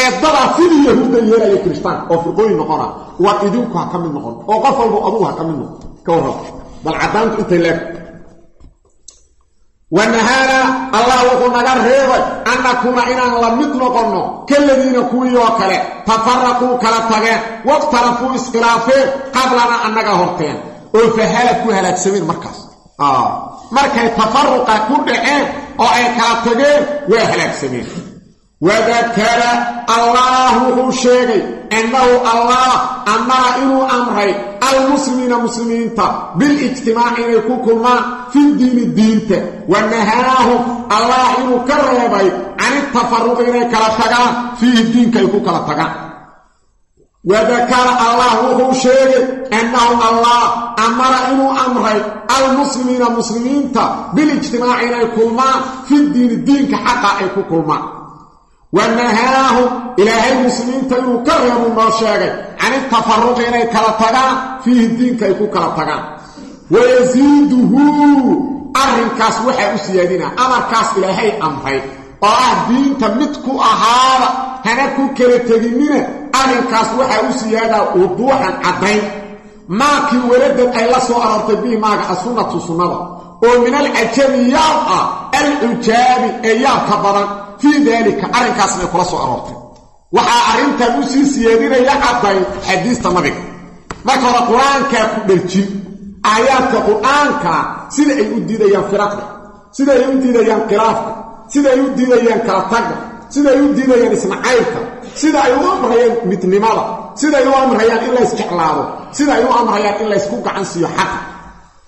ee dadaa sidii yahuudda yeelaya kirishtaanka oo firqooyin noqona waa idinku ha ka mid noqon oo qof walba adugu ha ka mid noqon. Ka warrab bal caddaantu intay leeg wanahaana allah wuxuu naga reebay an inaan la mid noqonno kaladiina kuwii oo kale tafaraquu kala tageen wakhtalafuu iskhilaafeen qablana annaga horteen. Oo fahalad ku halaagsameen markaas. Markay tafaruqa ku dhaceen oo ay kala tageen waa halaagsameen. Wadakara allah wuxuu sheegay annahu allah amara inuu amray almuslimiina muslimiinta bilijtimaaci inay ku kulmaan fi diini diinta. Wa nahaahum allah inuu ka reebay can inay kala tagaan fiihi diinka ay ku kala tagaan wadakara allah wuxuu sheegay annahu allah amara inuu amray almuslimiina muslimiinta bilijtimaaci inay kulmaan fi diini diinka xaqa ay ku kulmaan wa nahaahum ilaahay muslimiinta inuu ka reebuu noo sheegay can itafaruqi inay kala tagaan fiihi diinka ay ku kala tagaan wayasiiduhu arrinkaas waxaa u siyaadinaa amarkaas ilaahay amray oo ah diinta mid ku ahaada hana ku kala teginnina arrinkaas waxaa u siyaadaa wuduuxan caddayn. Maakii weladad ay la soo aroortay bihi maaga assunnatu sunnada oo min alcajabi yaab ah alcujaabi ee yaabka badan fii daalika arrinkaasna ay kula soo aroortay. Waxaa arrintan u sii siyaadinaya caddayn xadiista nabiga. Marka hore qur'aankaa ku dharjin aayaadka qur'aanka sida ay u diidayaan firaqda sida ay u diidayaan khilaafka sida ay u diidayaan kala tagga sida ay u diidayaan isnacaybka sida ay u amrayaan midnimada sida ay u amrayaan in laysjeclaado sida ay u amrayaan in laysku gacan siiyo xaqa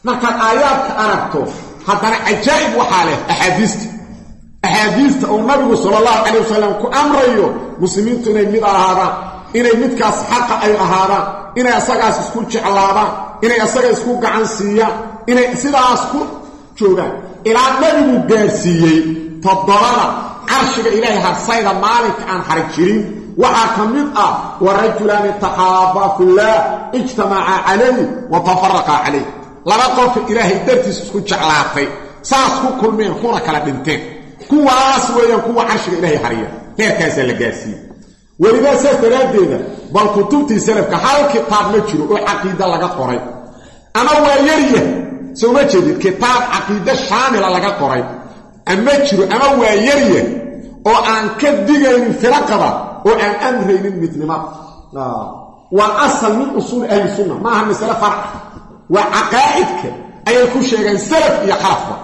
markaad aayaadka aragto haddana cajaa'ib waxaa leh axaadiista axaadiista uu nabigu sala allahu calay wasalam ku amrayo muslimiintu inay mid ahaadaan inay midkaas xaqa ay ahaadaan inay asagaas isku jeclaadaan inay asaga isku gacan siiyaan inay sidaas ku joogaan. Ilaa nabigu gaarsiiyey toddobada carshiga ilaahay harsayda maalinka aan hari jirin. Waxaa ka mid ah wa rajulaani taxaabaa fillaah ijtamacaa calayh wa tafaraqaa calayh laba qofka ilaahay dartiis isku jeclaatay saas ku kulmeen kuna kala dhinteen. Kuwaas weeyaan kuwa carshiga ilaahay hariya. Heerkaasaa la gaarsiiyey. Welidaa saas daraaddeeda bal kutubtii salafka hal kitaab ma jiro oo caqiida laga qoray. Ama waa yaryah soo ma kitaab caqiide shaamila laga qoray ama jiro ama waa yaryah oo aan ka digaynin firaqada oo aan amraynin midnimada waa asal min usuuli sunna maaha masale farca waa caqaa'idka ayay ku sheegeen salaf iyo khalafba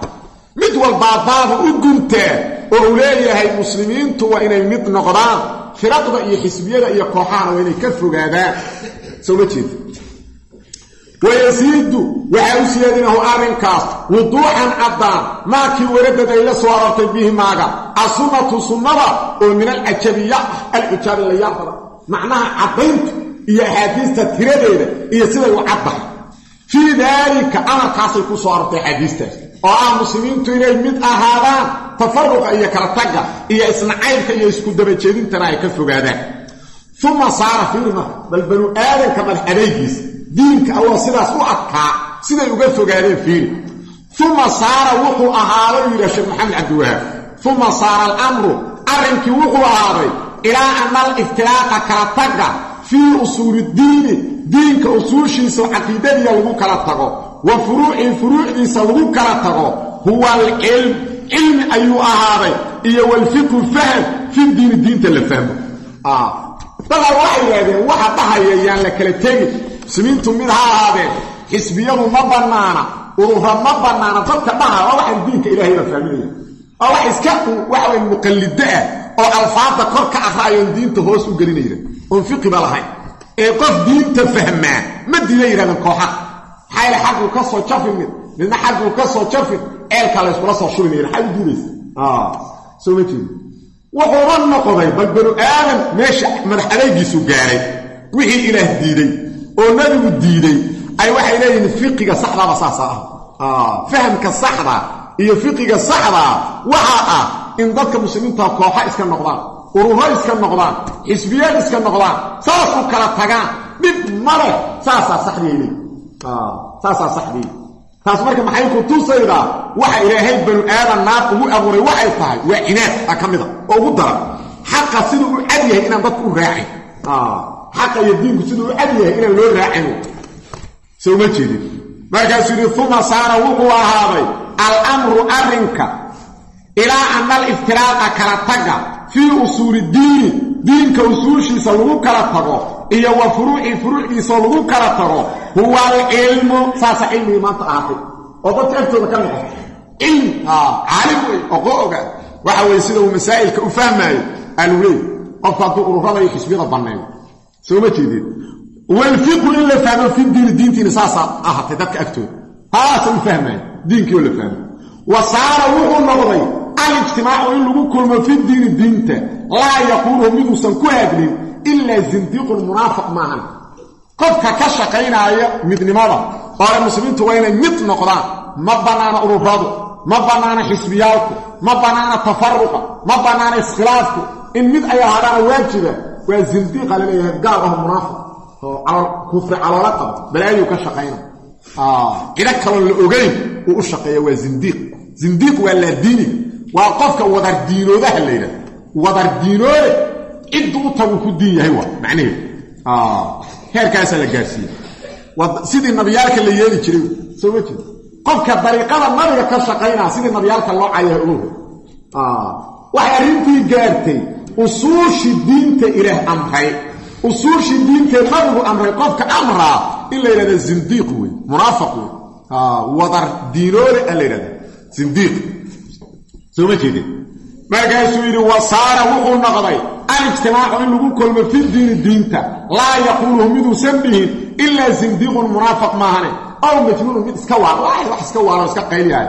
mid walbaa baaba u guntaa oo uu leeyahay muslimiintu waa inay mid noqdaan. Firaqda iyo xisbiyada iyo kooxahana waa inay ka fogaadaan. Soo ma jeeda wayasiidu waxaa u siyaadinahu arrinkaas wuduuxan caddaan maakii waradad ay la soo aroortay bihi maaga assunnatu sunnada oo min alcajabiya ah alcujaabi la yaabada macnaha caddaynta iyo axaadiista tiradeeda iyo siday u caddahay fii daalika amarkaasay ku soo aroortay axaadiistaas oo ah muslimiintu inay mid ahaadaan tafaruqa iyo kala tagga iyo isnacaybka iyo isku dabajeedintana ay ka fogaadaan uma bal banu aadanka diinka alloo sidaas u adkaa siday uga fogaadeen fiiri. Uma saara wuxuu ahaaday yidha sheekh maxamed cabdiwahaab uma saara alamru arrinkii wuxuu ahaaday ilaa ana aliftilaaqa kala tagga fii usuulidiini diinka usuushiisa caqiidadiya lagu kala tago wa furuucii furuucdiisa lagu kala tago huwa alcilm cilmi ayuu ahaaday iyo walfiqhu faham fi diini diinta la fahmo. Dadaa waxay yidhahdeen waxa dhahaya la kala tegin muslimiintu mid ha ahaadeen xisbiyadu ma bannaana. Urura ma bannaana. Dadka dhaha waa waxaan diinka ilaahay la fahminaya waa wax iska waxaway muqallido ah oo alfaadda kor ka ahraayoon diinta hoos u gelinayna oon fiqiba lahayn ee qof diinta fahmaa ma diina yidhahdeen kooxaha xayl xagguu ka soo jafin mid midna xagguu ka soo jafin ceelkaa layskula soo shubinaya xay u diinaysa soo ma jeedi wuxuuba noqday bal banu aadam meesha madax adaygiisu gaaray. Wixii ilaah diiday oo nabigu diiday ay waxay leeyihiin fiqiga saxdaaba saasa ah. Fahamka saxda iyo fiqiga saxdaa waxa ah in dadka muslimiinta kooxa iska noqdaan ururo iska noqdaan xisbiyaad iska noqdaan saas u kala tagaan. Dhib male saasaa saxdiili saasaa saxdii taas marka maxay ku tusaydaa waxa ilaahay banu aadan naar ugu abuuray waxay tahay waa cinaad a ka mida oo ugu daran. Xaqa siduu u cad yahay inaan dadku u raacin xaqa iyo diinku siduu u cad yahay inaan loo raacin. Soo ma jeedin markaasuu yidhi uma saara wuxuu ahaaday alamru arrinka ilaa ana aliftiraaqa kala tagga fii usuuli diini diinka usuushiisa lagu kala tago iyo wa furuucii furuucdiisa lagu kala tago huwa alcilmu saasa cilmigii maanta ahaatay. Oo dadka agtooda ka noqo cilmi caalim wey oqo masaa'ilka u fahmaayo aluley qofka hadduu ururada iyo xisbiyada banneeyo soo ma jeedeen walfiqu in la fahmo fi diini diintiina saasaa ahaatay dadka agtooda. Taasa u fahmaayo diinkii oo la fahmo wa saara wuxuu noqday alijtimaacu in lagu kulmo fi diini diinta laa yaquuluhu miduusan ku hadlin ilaa zindiiqun munaafiq maahan. Qofka ka shaqaynaaya midnimada oole muslimiintu waa inay mid noqdaan ma bannaana ururadu ma bannaana xisbiyaalku ma bannaana tafaruqa ma bannaana iskhilaafku in mid ay ahaadaana waajiba waa zindiiqa la leeyahay gaal aho munaafiq. Oo kufri caloola qaba balaayuu ka shaqayna cido kaloon la ogayn uu u shaqeeya waa zindiiq. Zindiiq waa laadiini waa qofka wadar diinoodaha la yidhaha wadar diinoode ciddu u tagu ku diin yahay waa macnaheedu. Heerkaasaa la gaarsiiye sidii nabiyaalka la yeeli jiray soo ma jeed qofka dariiqada nabiga ka shaqaynaa sidii nabiyaalka loo cayaha oga waxay gaartay usuushii diinta ilaah amray. Usuushii diintee nabigu amray qofka amraa in la yidhahda zindiiq wey munaafiq wey wadar diinoole a la yidhahda zindiiq. Soo ma jeedin? Markaasuu yidhi wasaara wuxuu noqday alijtimaacu in lagu kulmo fi diini diinta. Laa yaquuluhu miduusan dhihin ilaa zindiiqun munaafiq maahane. Ow majnuunun mid iska waalo wax iska waalo iska qaylyahay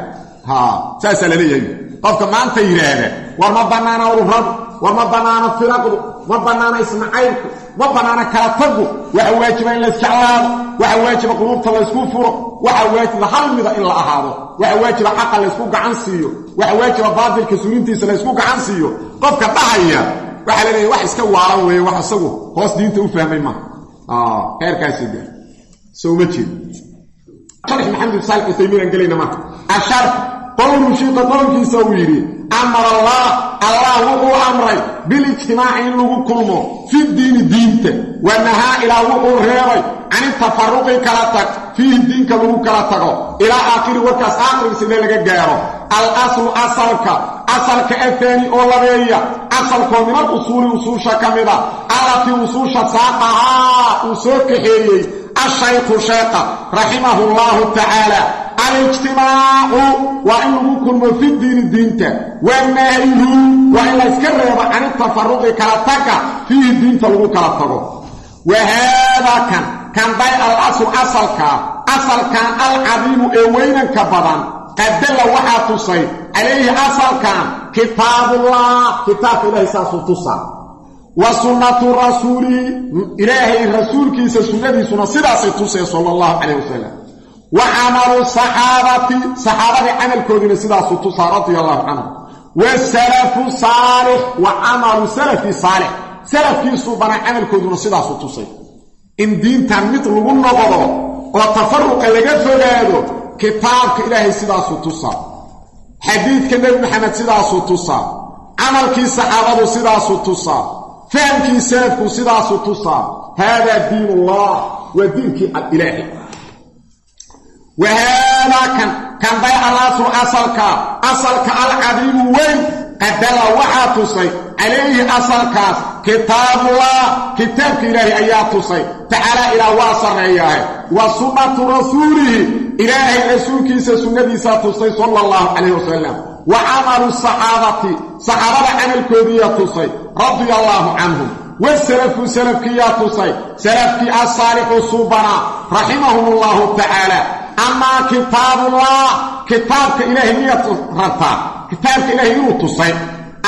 saasaa la leeyahay. Qofka maanta yidhaahda war ma bannaana ururadu war ma bannaana firaqdu ma bannaana isnacaybku ma bannaana kala tagu waxa waajiba in laysjeclaado waxa waajiba quluubta laysku furo waxa waajiba hal mida in la ahaado waxa waajiba xaqa laysku gacan siiyo waxa waajiba baatilka suulintiisa laysku gacan siiyo qofka dhahaya waxaa laleeyahy wax iska waalan weeye wax isagu hoos diinta u fahmay ma heerkaasi qowlu shiiqa qowlkiisa uu yidhi amar allah allah wuxuu amray bilijtimaaci in lagu kulmo fi diini diinta wa nahaa ilaa wuxuu reebay can itafaruqi kala tag fiihi diinka lagu kala tago ilaa aakhiri warkaas aakhirgiisile laga gaaro. Al aslu asalka asalka afaani oo labeeya asalkoo min al usuuli usuusha ka mida allatii usuusha saaqahaa uu soo kaxeeyey ashaykhu sheeqa raximahu llahu tacaala alijtimaacu waa in lagu kulmo fi diini diinta. Wanahyu waa in layska reebo can itafaruqi kala taga fiihi diinta lagu kala tago. Wa haadaa kan kan day al aslu asalkaa asalkan alcadiimu ee weynanka badan qadalla waxaa tusay calayhi asalkan kitaabullah kitaabka ilahay saasuu tusaa. Wa sunnatu rasuulihi ilaahay rasuulkiisa sunnadiisuna sidaasay tusee sala allahu calayh wasalam wa camalu saxaabati saxaabadii camalkoodiina sidaasuu tusaa radia allahu canhu wasalafu saalix wa camalu salafi saalix salafkiisuu banaa camalkooduna sidaasuu tusay in diintan mid lagu noqdo oo tafaruqa laga fogaado kitaabka ilaahay sidaasuu tusaa xadiidka nebi maxamed sidaasuu tusaa camalkii saxaabadu sidaasuu tusaa fahamkii salafku sidaasuu tusaa haadaa diin ullah waa diinkii ilaahay wa haadaa kan kan day alaslu asalka alcadiimu weyn qadala waxaa tusay calayhi asalkaas kitaabullah kitaabka ilaahay ayaa tusay tacaalaa ilaah waa sarreeyaahe wa sunnatu rasuulihi ilaahay rasuulkiisa sunnadiisaa tustay sala allahu calayh wasalam wa camalu saxaabati saxaabada camalkoodiiyaa tusay radia allaahu canhum wasalafu salafkiyaa tusay salafkii assaalixu suubanaa raximahum allahu tacaala amaa kitaabullah kitaabka ilaahay miyaad rabtaa kitaabka ilaahay inuu tusay.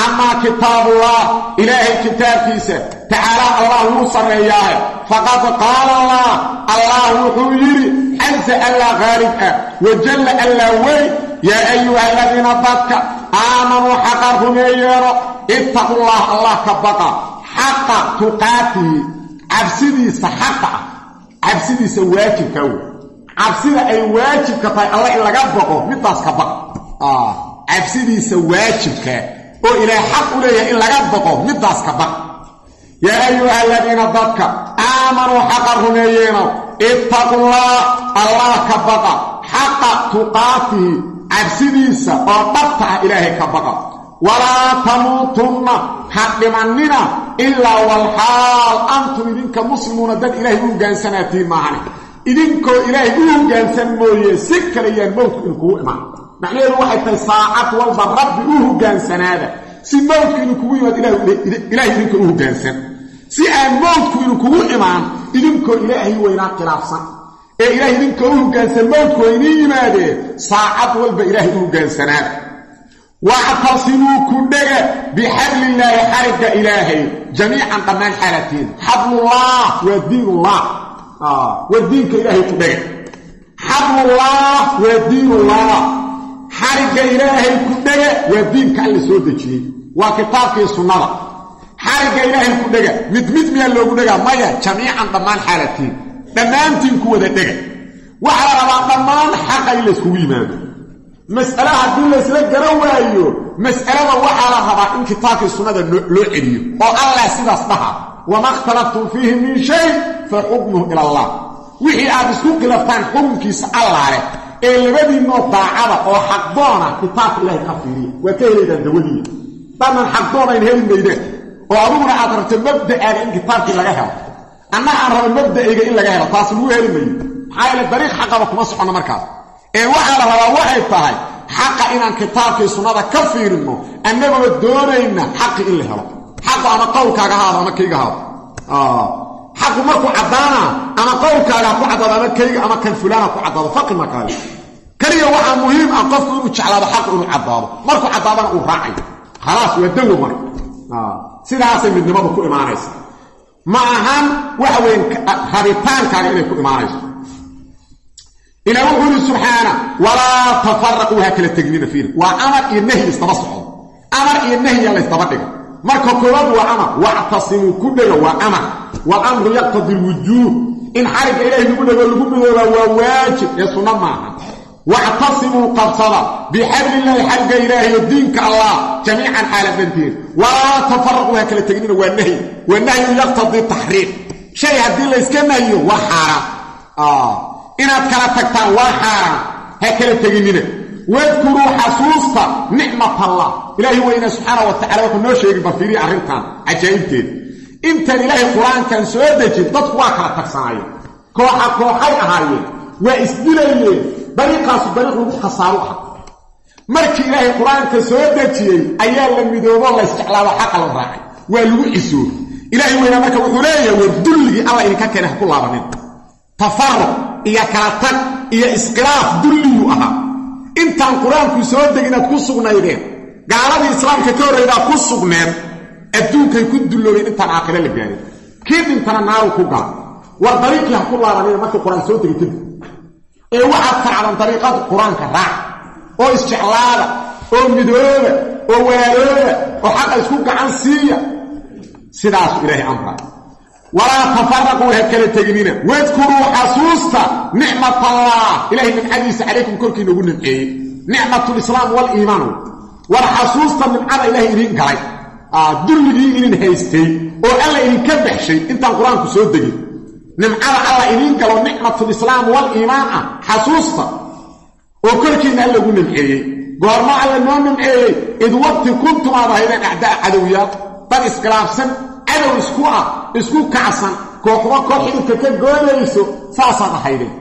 Amaa kitaabullah ilaahay kitaabkiisa tacaalaa allah wuu sarreeyaahe faqad qaala allah allah wuxuu yidhi caza allaa khaalib ah wajalla allaa weyn yaa ayuha aladiina dadka aamanuu xaqa rumeeyeeno ittaqullah allah ka baqa. Xaqa tuqaatihi cabsidiisa xaqa ah cabsidiisa waajibka wey cabsida ay waajibka tahay alla in laga baqo midaas ka baq. Cabsidiisa waajibka oo ilaahay xaq u leeyahay in laga baqo midaas ka baq. Yaa ayuha aladiina dadka aamanuu xaqa rumeeyeeno ittaqullah allah ka baqa. Xaqa tuqaatihi cabsidiisa oo dhabta ah ilaahay ka baqa. Walaa tamuutunna ha dhimannina ilaa walxaal antum idinka muslimuuna dad ilaahay u hoggaansanaatiin maahane idinkoo ilaahay u hoggaansan mooye si kale yaan mowdku idinkugu imaan. Macnaheedu waxay tahay saacad walba rabbi u hoggaansanaada si mowdku idinkugu yimaad ilaahay idinka u hoggaansan. Si aan mowdku idinkugu imaan idinkoo ilaahay weynaa khilaafsan. Ee ilaahay idinka u hoggaansan mowdku waynii yimaadeen saacad walba ilaahay u hoggaansanaada wactasimuu ku dhega bixablillaahi xarigga ilaahay jamiican dhammaan xaalatiin xablullah waa diinullah waa diinka ilaahay ku dhega xablullah waa diinullah. Xarigga ilaahay ku dhega waa diinka alla soo dejiyey. Waa kitaabkii sunnada. Xarigga ilaahay ku dhega mid mid miyaa loogu dhegaa maya jamiican dhammaan xaalatiin. Dhammaantiin ku wada dhega waxaa la rabaa dhammaan xaqa in layskugu yimaado mas'ale haddii laysla garan waayo mas'alada waxaa la rabaa in kitaabkii sunnada loo celiyo oo allah sidaas dhaha wama ikhtalaftum fiihi min shay fa xukmuhu ila allah wixii aad isku khilaftaan xukunkiisa allah leh ee labadiinnoo daacada oo xaqdoona kitaabka ilahay ka fiiriya. Waa ka helaydaan dawadiiya danan xaqdoonayn heli maydeen oo adiguna aad rabto mabda'aaga in kitaabkii laga helo. Anna aan rabo mabda'ayga in laga helo taas lagu heli mayo. Maxaa yeele dariiq xaqaba kuma soconno markaas ee waxaa la rabaa waxay tahay xaqa inaan kitaabkii sunnada ka fiirinno annagoo doonayna xaqi in la helo. Xaqu ama qowlkaaga haado ama kayga haado xaqu markuu caddaana ama qowlkaaga ku caddaado ama kayga ama kan fulaan ha ku caddaado faqi markaayo keliya waxaa muhiim ah qofku inuu jeclaado xaqu inuu caddaado. Markuu caddaadana uu raacayo khalaas waa dawo marka sidaasay midnimadu ku imaanaysa ma ahan waxa weyn rabitaankaaga inay ku imaanayso ilaa wuxuu yidhi subxaana walaa tafaraquu ha kala tegnina fiir waa amar iyo nahyi isdaba socdo. Amar iyo nahya laysdaba dhiga. Marka koowaad waa amar. Wactasimuu ku dhego waa amar. Walamru yaqtadi lwujuub in xarigga ilaahay lagu dhego lagu midoobaa waa waajib ee sunno maaha. Wactasimuu qabsada. Bixablillahi xarigga ilaahayo diinka allah jamiican xaaladantiin walaa tafaraquu ha kala tegnina waa nahyu yaqtadii taxriim shay haddii layska nahyo waa xaaraan inaad kala tagtaan waa xaaraan ha kala teginina wadkuruu xasuusta nicmat allah. Ilaahi weyne subxaana wa tacala wuxuu noo sheegi bafiiriya arrintan cajaa'ibteed. Intaan ilaahay qur'aankan soo dejin dadku waa kala tagsanaayeen kooxa kooxay ahaayeen waa isdilayeen dariiqaasu dariiq lagu khasaaru ah markii ilaahay qur'aanka soo dejiyey ayaa la midoobo laysjeclaado xaqa la raacay. Waa lagu cisooy ilaahay weyne marka wuxuu leeyahay war dulligii alla idinka keena ha ku laabanin tafaruq iyo kala tag iyo iskhilaaf dulliyuu ahaa. Intaan qur'aanku soo degin aad ku sugnaydeen gaaladii islaamka ka horreydaa ku sugneen adduunkay ku dulloobeen intaan aakhiro la gaarin. Kii dhintana naaru ku gala war dariiqii ha ku laabanina markii qur'aan soo degi kadib. Ee waxaad kacdan dariiqada qur'aanka raac oo isjeclaada oo midooba oo walaalooba oo xaqa isku gacan siiya. Sidaasu ilaahay amra walaa tafaraquu ha kala teginina wadkuruu xasuusta nicmat allah ilahay nimcadiisa calaykum korkiina ugu nimceeyey. Nicmatulislaam waliimaan war xasuusta nimcada ilahay idiin galay. Dulligii idin haystay oo alla idinka baxshay. Intaan qur'aanku soo degin. Nimcada alla idiin galo nicmatulislaam waliimaan ah xasuusta oo korkiina alla ugu nimceeyey. Goormo alla noo nimceeyey id waqti kuntum aad ahaydeen acdaa cadowyaad dad iskhilaafsan cadow isku ah isku kacsan kooxba koox xididka ka goynayso saasaad ahaydeen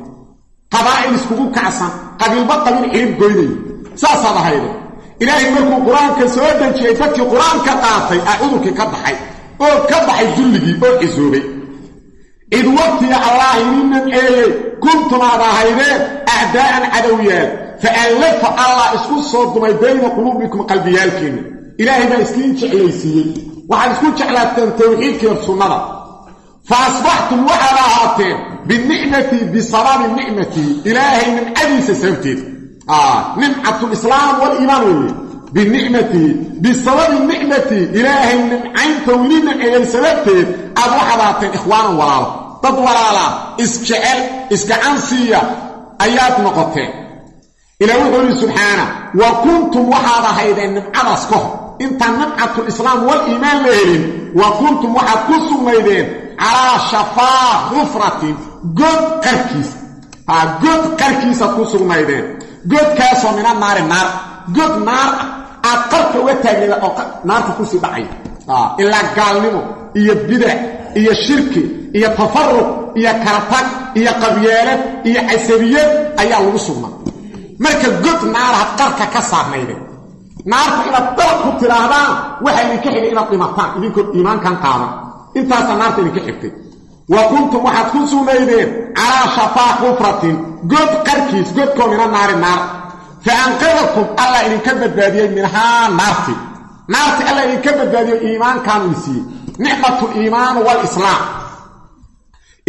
qabaa'il iskugu kacsan qabiilba qabiil xidhib goynayo saasaad ahaydeen ilaahay markuu qur'aanka soo dejiyey dadkii qur'aanka qaatay aa cudurkii ka baxay oo ka baxay dulligii oo cisoobay cid waqtiga allah idin nimceeyey kuntum aad ahaydeen acdaa'an cadowyaal fa allafa allah isku soo dumay bayna quluubikum qalbiyaalkiinna ilaahay baa iskiin jeclaysiiyey waxaad isku jeclaateen tawxiidkiiyo sunnada. Fa asbaxtum waxaad ahaateen binicmatii bisababi nicmatii ilaahay nimcadiisa sababteed. Nimcatulislaam waliimaan weye binicmatii bisababi nicmatii ilaahay nimcaynta weli nimceeyey sababteed aad waxaad ahaateen ikhwaanan walaalo dad walaalaa isjecel isgacan siiya ayaad noqoteen ilaa wuxuu yidhi subxaana wa kuntum waxaad ahaydeen nimcadaas ka hor intaan nimcatulislaam waliimaan la helin wa kuntum waxaad ku sugnaydeen calaa shafaa xufratin god qarkiisa god qarkiisaad ku sugnaydeen. Godkaasoo mina naari naar. God naar aad qarka uga taagneeda oo naarta ku sii dhacaya ilaa gaalnimo iyo bidac iyo shirki iyo tafaruq iyo karatag iyo qabyaalad iyo casabiyad ayaa lagu sugnaa. Marka god naaraha qarka ka saarnaydeen naarta inaad dalab ku tidhaahdaan waxaa idinka xigay inaad dhimataan. Idinkoo iimaankan qaadan intaasaa naarta idinka xigtay. Wa kuntum waxaad ku sugnaydeen calaa shafaa xufratin god qarkiis godkoo mina naari naar. Fa anqadakum allah idinka badbaadiyey minhaa naarti. Naarti allah idinka badbaadiyo iimaankaan uu siiyey. Nicmatuliimaan walislaam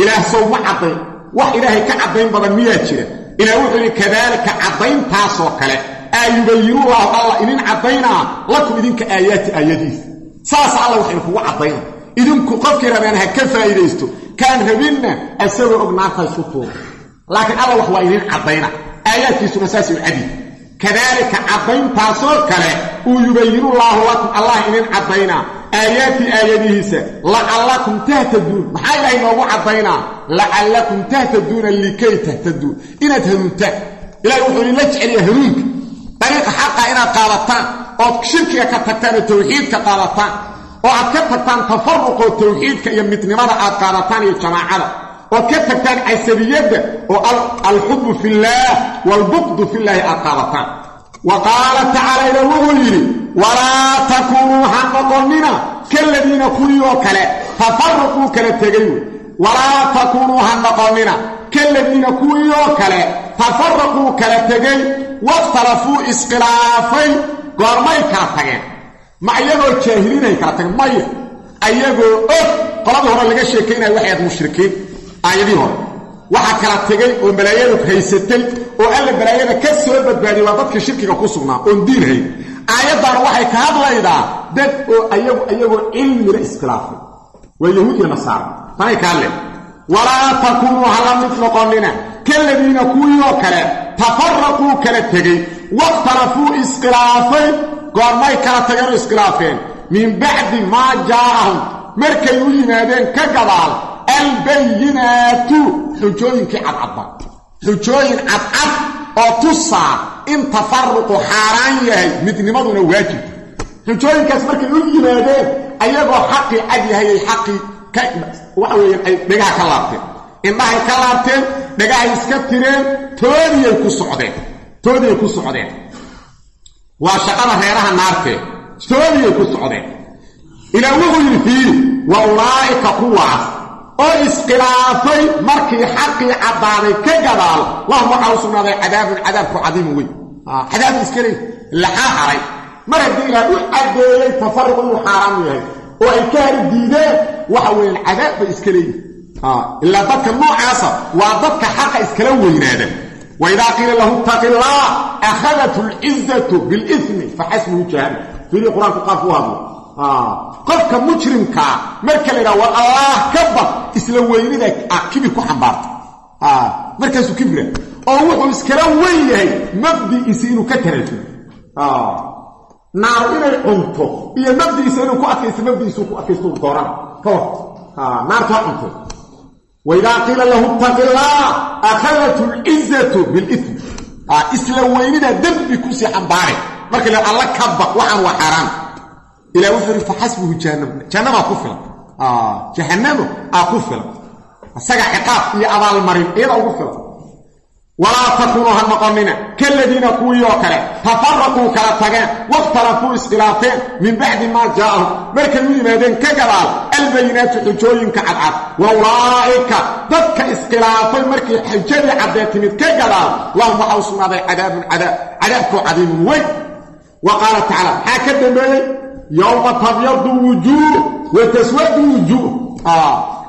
ilaah sow ma caddayn. Wax ilaahay ka caddayn badan miyaa jira. Ilaah wuxuu yidhi kadaalika caddayntaasoo kale aa yubayinullaahu allah idin caddaynaa lakum idinka aayaati aayadiisa saasa alla wax idinkugu caddayna idinku qofkii rabeen ha ka faa'iidaysto kaan rabinna asagoo og naarta isku tuura laakiin alla idin caddayna. Aayaadkiisuna saas u cadi kadaalika caddayntaasoo kale uu yubayinullaahu lakum allah idin caddaynaa. Aayaatii aayadihiisa lacallakum tahtaduun. Maxaa ilaahay noogu caddaynaa? Lacallakum tahtaduuna likay tahtaduun. Inaad hanuuntaan ilahay wuxuu idinla jeceliya hanuunka dariiqa xaqa inaad qaadataan ood shirkiga ka tagtaan oo tawxiidka qaadataan oo aad ka tagtaan tafaruqoo tawxiidka iyo midnimada aad qaadataan iyo jamaacada. Ood ka tagtaan casabiyadda oo alxubbu fillaah waalbuqdu fillaahi aad qaadataan. Wa qaala tacaala ila wuxuu yidhi walaa takuunuu ha noqonnina kaladiina kuwii oo kale tafaruquu kala tegay. wey walaa takuunuu ha noqonnina. Kaladiina kuwii oo kale tafaraquu kala tegay wakhtalafuu iskhilaafay goormay kala tageen. Ma iyagoo jaahiliinay kala tageen? Maya. Ayagoo og qoladii hore laga sheekaynaya waxay aad mushrikiin. Aayadii hore. Waxaa kala tegay oo balaayadu haysatay oo alla balaayada ka soo badbaadiyay waa dadkii shirkiga ku sugnaa oon diin hayn waxay ka hadlaydaa dad oo ayagu ayagoo cilmila iskhilaafay waa yahuud iyo nasaara tanay ka hadleen walaa takuunuu hala mid noqonina kaladiina kuwii oo kale tafaraquu kala tegey. Wakhtalafuu iskhilaafay goormay kala tageen oo iskhilaafeen. Min bacdi maa jaa'ahum markay u yimaadeen ka gadaal albayinaatu xujooyinkii cadcadba. Xujooyin cadcad oo tusaa in tafaruqu xaaraan yahay midnimaduna waajib xujooyinkaas markay u yimaadeen ayagoo xaqii cad yahay ay xaqii waxa weeyaan ay dhegaha ka laabteen. Indhahay ka laabteen dhagahay iska tireen toodiyay ku socdeen toodiyay ku socdeen. Waa shaqada reeraha naartee toodiyay ku socdeen. Ilaa wuxuu yidhi fiiri wa ulaa'ika kuwaas oo iskhilaafay markii xaqii caddaaday ka gadaal. Lahum waxaa u sugnaaday cadaabun cadaabku cadiimu weyn. Cadaabku iska leey laxaa haray mar haddii ilaah u caddeeyey tafaruq inuu xaaraam yahay oo ay ka hari diideen waxa weeyaan cadaab bay iska leeyihiin ilaa dadka noocaasa waa dadka xaqa iskala weynaada waidaa qiila lahu ittaqi illaah akhadathu lcizatu bilismi faxasbuhu jahannam. Fiilii qur'aanku qaabku u hadlo. Qofka mujrimkaa marka la yidhaha war allaah ka isla weynida kibir ku xambaarta. Markaasuu kibira. Oo wuxuu iskala weyn yahay mabdi'iisi inuu ka taraasulo naaru inay cunto iyo mabdigiisa inuu ku adkaysto mabdigiisu ku adkaysto doorana ka war naartu ha cunto. Waidaa qiila lahu ittaqi illaah akhadathu lcizatu bilism isla weynida dembi ku sii xambaare. Marka la alla ka bad waxaan waa xaaraan. Ilah wuxuu ihi faxasbuhu jahannam. Jahannamaa ku filan. Jahannamo aa ku filan. Isaga ciqaab iyo abaalmarin iyada ugu filan walaa takuunuu ha noqonina kaladiina kuwii oo kale tafaraquu kala tageen wakhtalafuu iskhilaafeen min bacdi maa jaa'ahum markay u yimaadeen ka gadaal albayinaatu xujooyinka cadcad wa ulaa'ika dadka iskhilaafay markii xujadii caddee timid ka gadaal lahum waxaa u sugnaaday cadaabun cadaab cadaabkoo cadiimun weyn wa qaala tacala maxaa ka dambeeyey yowma tabyadu wujuuh wa taswadu wujuuh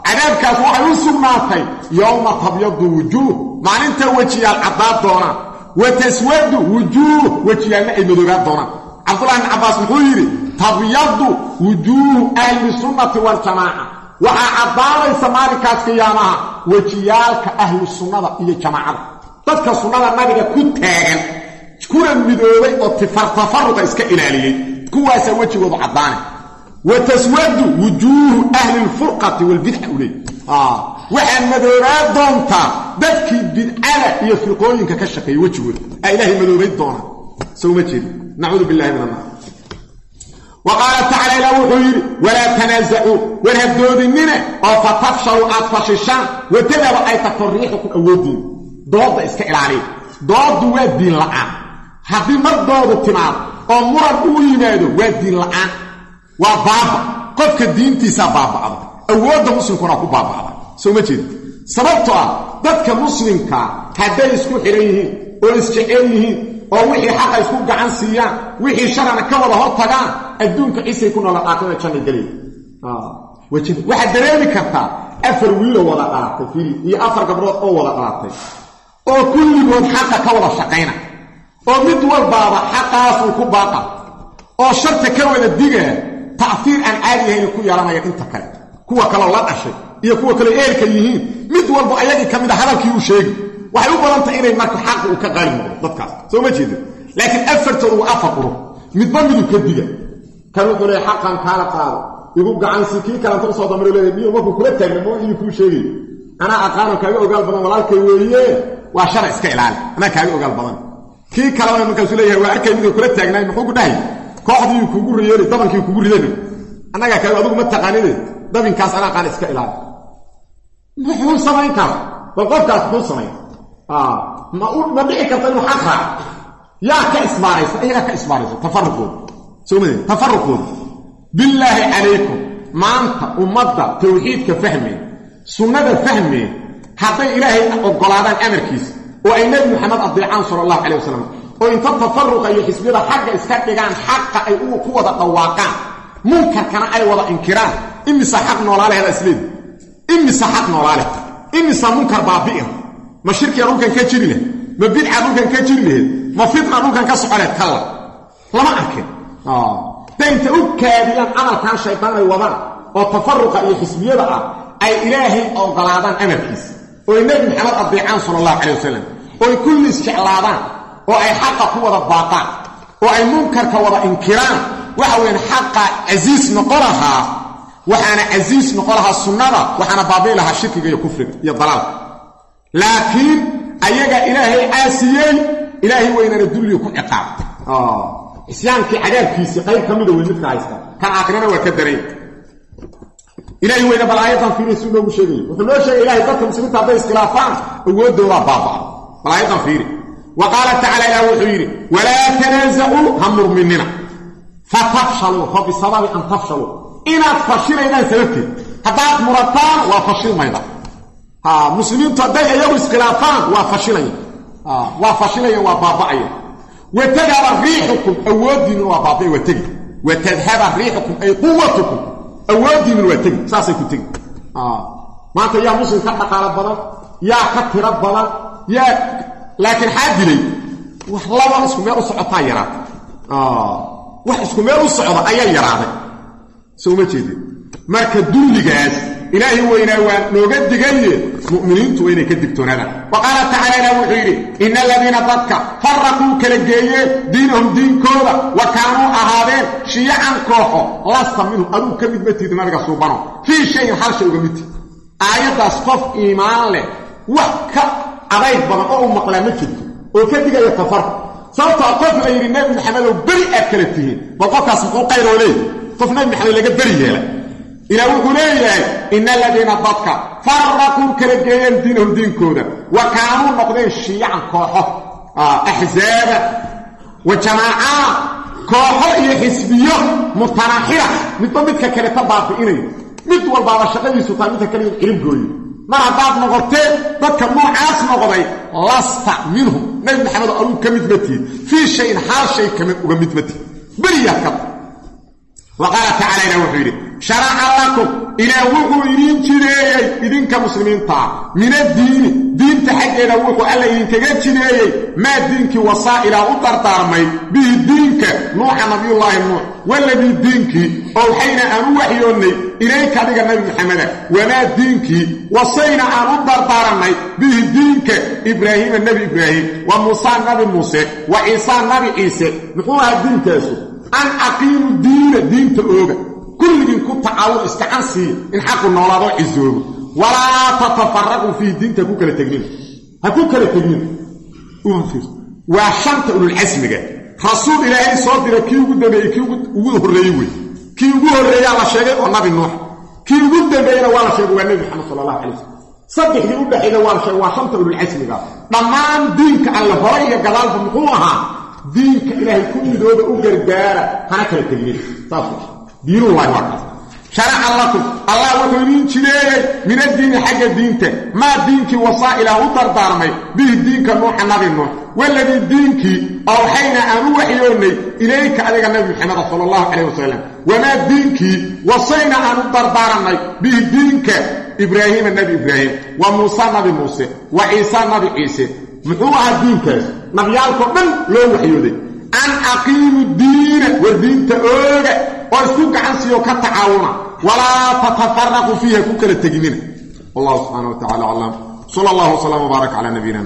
cadaabkaas waxay u sugnaatay yowma tabyadu wujuuh maalinta wejiyaal caddaad doonaan. Wa taswadu wujuuh wejiyaalna ay madoobaan doonaan. Cabdullahi bn cabbaas muxuu yidhi tabyadu wujuuhu ahli sunnati waljamaaca waxaa caddaanaysa maalinkaas qiyaamaha wejiyaalka ahlu sunnada iyo jamaacada. Dadka sunnada nabiga ku taagan kuna midoobay oo tifartafaruqa iska ilaaliyey. Kuwaasaa wejigoodu caddaane wa taswadu wujuuhu ahli lfurqati walbidca u leey waxaa madoobaa doontaa dadkii bidcada iyo firqooyinka ka shaqeeyey wejigooda aa ilaahay madoobayn doonaa sowma jeedi nacuudu billahi min annaar wa qaala tacala ilah wuxuu yidhi walaa tanaasacuu war habdoodinina oo fatafshalu aad fashishaan watadaba ay tagto riixukum awooddiina doodda iska ilaaliya dooddu waa diin la'aan haddii mar doodu oo muran uu yimaado waa diin la'aan waa baaba qofka diintiisaa baaba'da awoodda muslimkuna ku baaba'da soo ma jeeda sababto ah dadka muslimkaa hadday isku xidhan yihiin oo isjecel yihiin oo wixii xaqa isku gacan siiyaan wixii sharana ka wada hor tagaan adduunka cisay ku noola aakhirada janna gelaya waxaad dareemi kartaa afar wiiloo wada dhalatay fili iyo afar gabdhood oo wada dhalatay. Oo kulligood xaqa ka wada shaqayna. Oo mid walbaaba xaqaasuu ku baaqa. Oo sharta ka wada digaa ta'fiir aan caadi ahayn ku yeelanaya inta kale. Kuwa kaloo la dhashay iyo kuwa kaloo eerka yihiin. Mid walba ayagii ka mid a hadalkii uu sheegi waxay u badan tahay inay marka xaqa uu ka qaali noqdo dadkaas. Soo ma jeeda laakiin afartoodu waa afar urur midba miduu ka diga. Kan wuxuu leeyahy xaqan kaala qaado. Igu gacansi kii kalanta u soo damiro leeyahy niyo markuu kula taagna ma idin kuu sheegay. Anaa aqaano kaaga ogaal badan walaalkay weeye. Waa shara iska ilaali. Anaa kaaga ogaal badan. Kii kalena kooxdii kugu riyeeli dabankii kugu ridana annagaa kaaga adigu ma taqaanide dabinkaas anaa qaana iska ilaali. Muxuu samayn kara bal qofkaas muxuu samayn? Ma dhici karta inuu xaq raaco. Yaa ka isbaaraysa iyagaa ka isbaaraysa tafaruqooda soo ma tafaruqooda billaahi calaykum maanta ummadda tawxiidka fahmeen sunnada fahmeen hadday ilaahay oggolaadaan amarkiisa oo ay nebi maxamed adeecaan sala allahu calay wasalam oo inta tafaruqa iyo xisbiyada xagga iska dhigaan xaqa ay ku wada dhawaaqaan. Munkarkana ay wada inkiraan. Imisa xaq noolaalehda isleedi imisa xaq noolaaleh imisa munkar baabi'in. Ma shirkiga dhulkan ka jiri leh ma bidca dhulkan ka jiri laheed ma fitna dhulkan ka soconeed kalla lama arkin. Daynta u kaadiyaan camalkan shaydaan ay wadaan oo tafaruqa iyo xisbiyada ah ay ilaahay ogolaadaan amarkiisa. Ooy nebi maxamed adeecaan sala allahu calay wasalam ooy kulli isjeclaadaan oo ay xaqa ku wada baaqaan oo ay munkarka wada inkiraan waxa weyan xaqa casiis noqo waxaana casiis noqo lahaa sunnada waxaana baabi'i lahaa shirkiga iyo kufriga iyo dalaalka. Laakiin ayaga ilaahay caasiyey ilaahay weynana dulliga ku ciqaabtay isyaankii cadaabkiisii qayb ka mida wey midka haysta. Kan aakhirana waa ka daray. Ilaahay weyna bal aayadan fiiriya si noogu sheegaya wuxuu noo sheegay ilahay dadka muslimiinta hadday iskhilaafaan awooddoodaa baabaa. Bal aayadan fiiri wa qaala tacala ilah wuxuu yidhi walaa tanaasacuu ha murminina fatafshaluu fa bisababi an tafshaluu inaad fashilaydaan sababteed haddaad murataan waa fashilmayda muslimiintu hadday iyagu iskhilaafaan waa fashilaya waa fashilayan waa baaba'aya watadhaba riixukum awooddiinnu waa baaba'e waa tegi watadhaba riixukum ay quwatukum awooddiinnu waa tegi saasay ku tegi maanta yaa muslim ka dhaqaalo badan yaa ka tiro badan laakiin xaa dilay wax laba isku meel u socotaa yaraatay. Wax isku meel u socda ayaa yaraaday soo uma jeedeen marka dulligaas ilaahay weynaa waa nooga digaye. Mu'miniintu waa inay ka digtoonaadaan wa qaala tacala ilah wuxuu yidhi ina aladiina dadka faraquu kala geeyeen diinahum diinkooda wa kaanuu ahaadeen shiyacan kooxo. Lasta minhum aduu ka mid matid nabiga suubano. Fii shayin hal shay uga midtid aayaddaas qof iimaan leh wax ka adayg badan oo u maqlaa ma jirto. Oo ka digaya tafarruq sababtoo qof la yidhi nebi maxamedow beri aad kala tihiin. Bal qofkaas muxuu qayroo leey qof nebi maxamed laga beri yeela ilaa wuxuu leeyahay ina aladiina dadka faraquu kala geeyeen diinahum diinkooda. Wa kaanuu noqdeen shiyacan kooxo. Axzaaba wa jamaacaad kooxo iyo xisbiyo mutanaaxira midba midka kaleta baabi'inayo mid walbaaba shaqadiisu taa midka kale ciribgooyo mar haddaad noqoteen dadka noocaas noqday lasta minhum. Nabi maxamed aduu ka mid matiid fii shayin hal shay kama uga mid matiid beriyaa ka qaala tacala ilah wuxuu yidhi sharaca lakum. Ilaah wuxuu idiin jideeyey idinka muslimiintaa min addiini diinta xaggeeda wuxuu alla idinkaga jideeyey maa diinkii wasaa ilaa u dardaarmay bihi diinka nuuxa nabiyullaahi nuux. Waladii diinkii owxayna aan u waxyoonnay ilayka adiga nabi maxameda wamaa diinkii wasayna aan u dardaarannay bihi diinka ibraahiima nebi ibraahim. Wa muusaa nabi muuse. Wa ciisaa nabi ciise. Muxuu ahaa diinkaasu an aqiimu diina diinta ooga kulligiin ku tacaawun iskacan siiya in xaqu noolaadoo cisoobo. Walaa tatafaraquu fiihi diinta ku kala tegnin. Ha ku kala tegnin. Waa shanta ululcasmiga rasuul ilaahay soo dira kii ugu dambeeyey kii ugu horreeyey wey kii ugu horreeyaa la sheegay oo nabi nuux. Kii ugu dambeeyena waa la sheegay waa nebi maxamed sala allahu calay wasalam saddexdii u dhexayna waa la sheegay waa shanta ululcasmiga dhammaan diinka alle hore iyo gadaalba muxuu ahaa? Diinka ilaahay ku midooba u gargaara hana kala tegnin diinullahi waa kaas sharaca lakum allah wuxuu idiin jideeyey min addiini xagga diinta. Maa diinkii wasaa ilaah u dardaarmay bihi diinka nuuxa nabi nuux. Waladii diinkii awxayna aan u waxyoonnay ilayka adiga nabi maxameda sala allahu calayh wasalam wamaa diinkii wasayna aan u dardaarannay bihi diinka ibraahiima nabi ibraahim. Wa muusa nabi muuse. Wa ciisa nabi ciise. Muxuu ahaa diinkaas nabiyaalkao dhan loo waxyooday. An aqiimu diina war diinta ooga oo isku gacan siiyo ka tacaawuna. Walaa tatafaraquu fiiha ku kala teginina. Wallahu subxana wa tacala aclam. Sala allahu wslam wbaarak cala nabiyina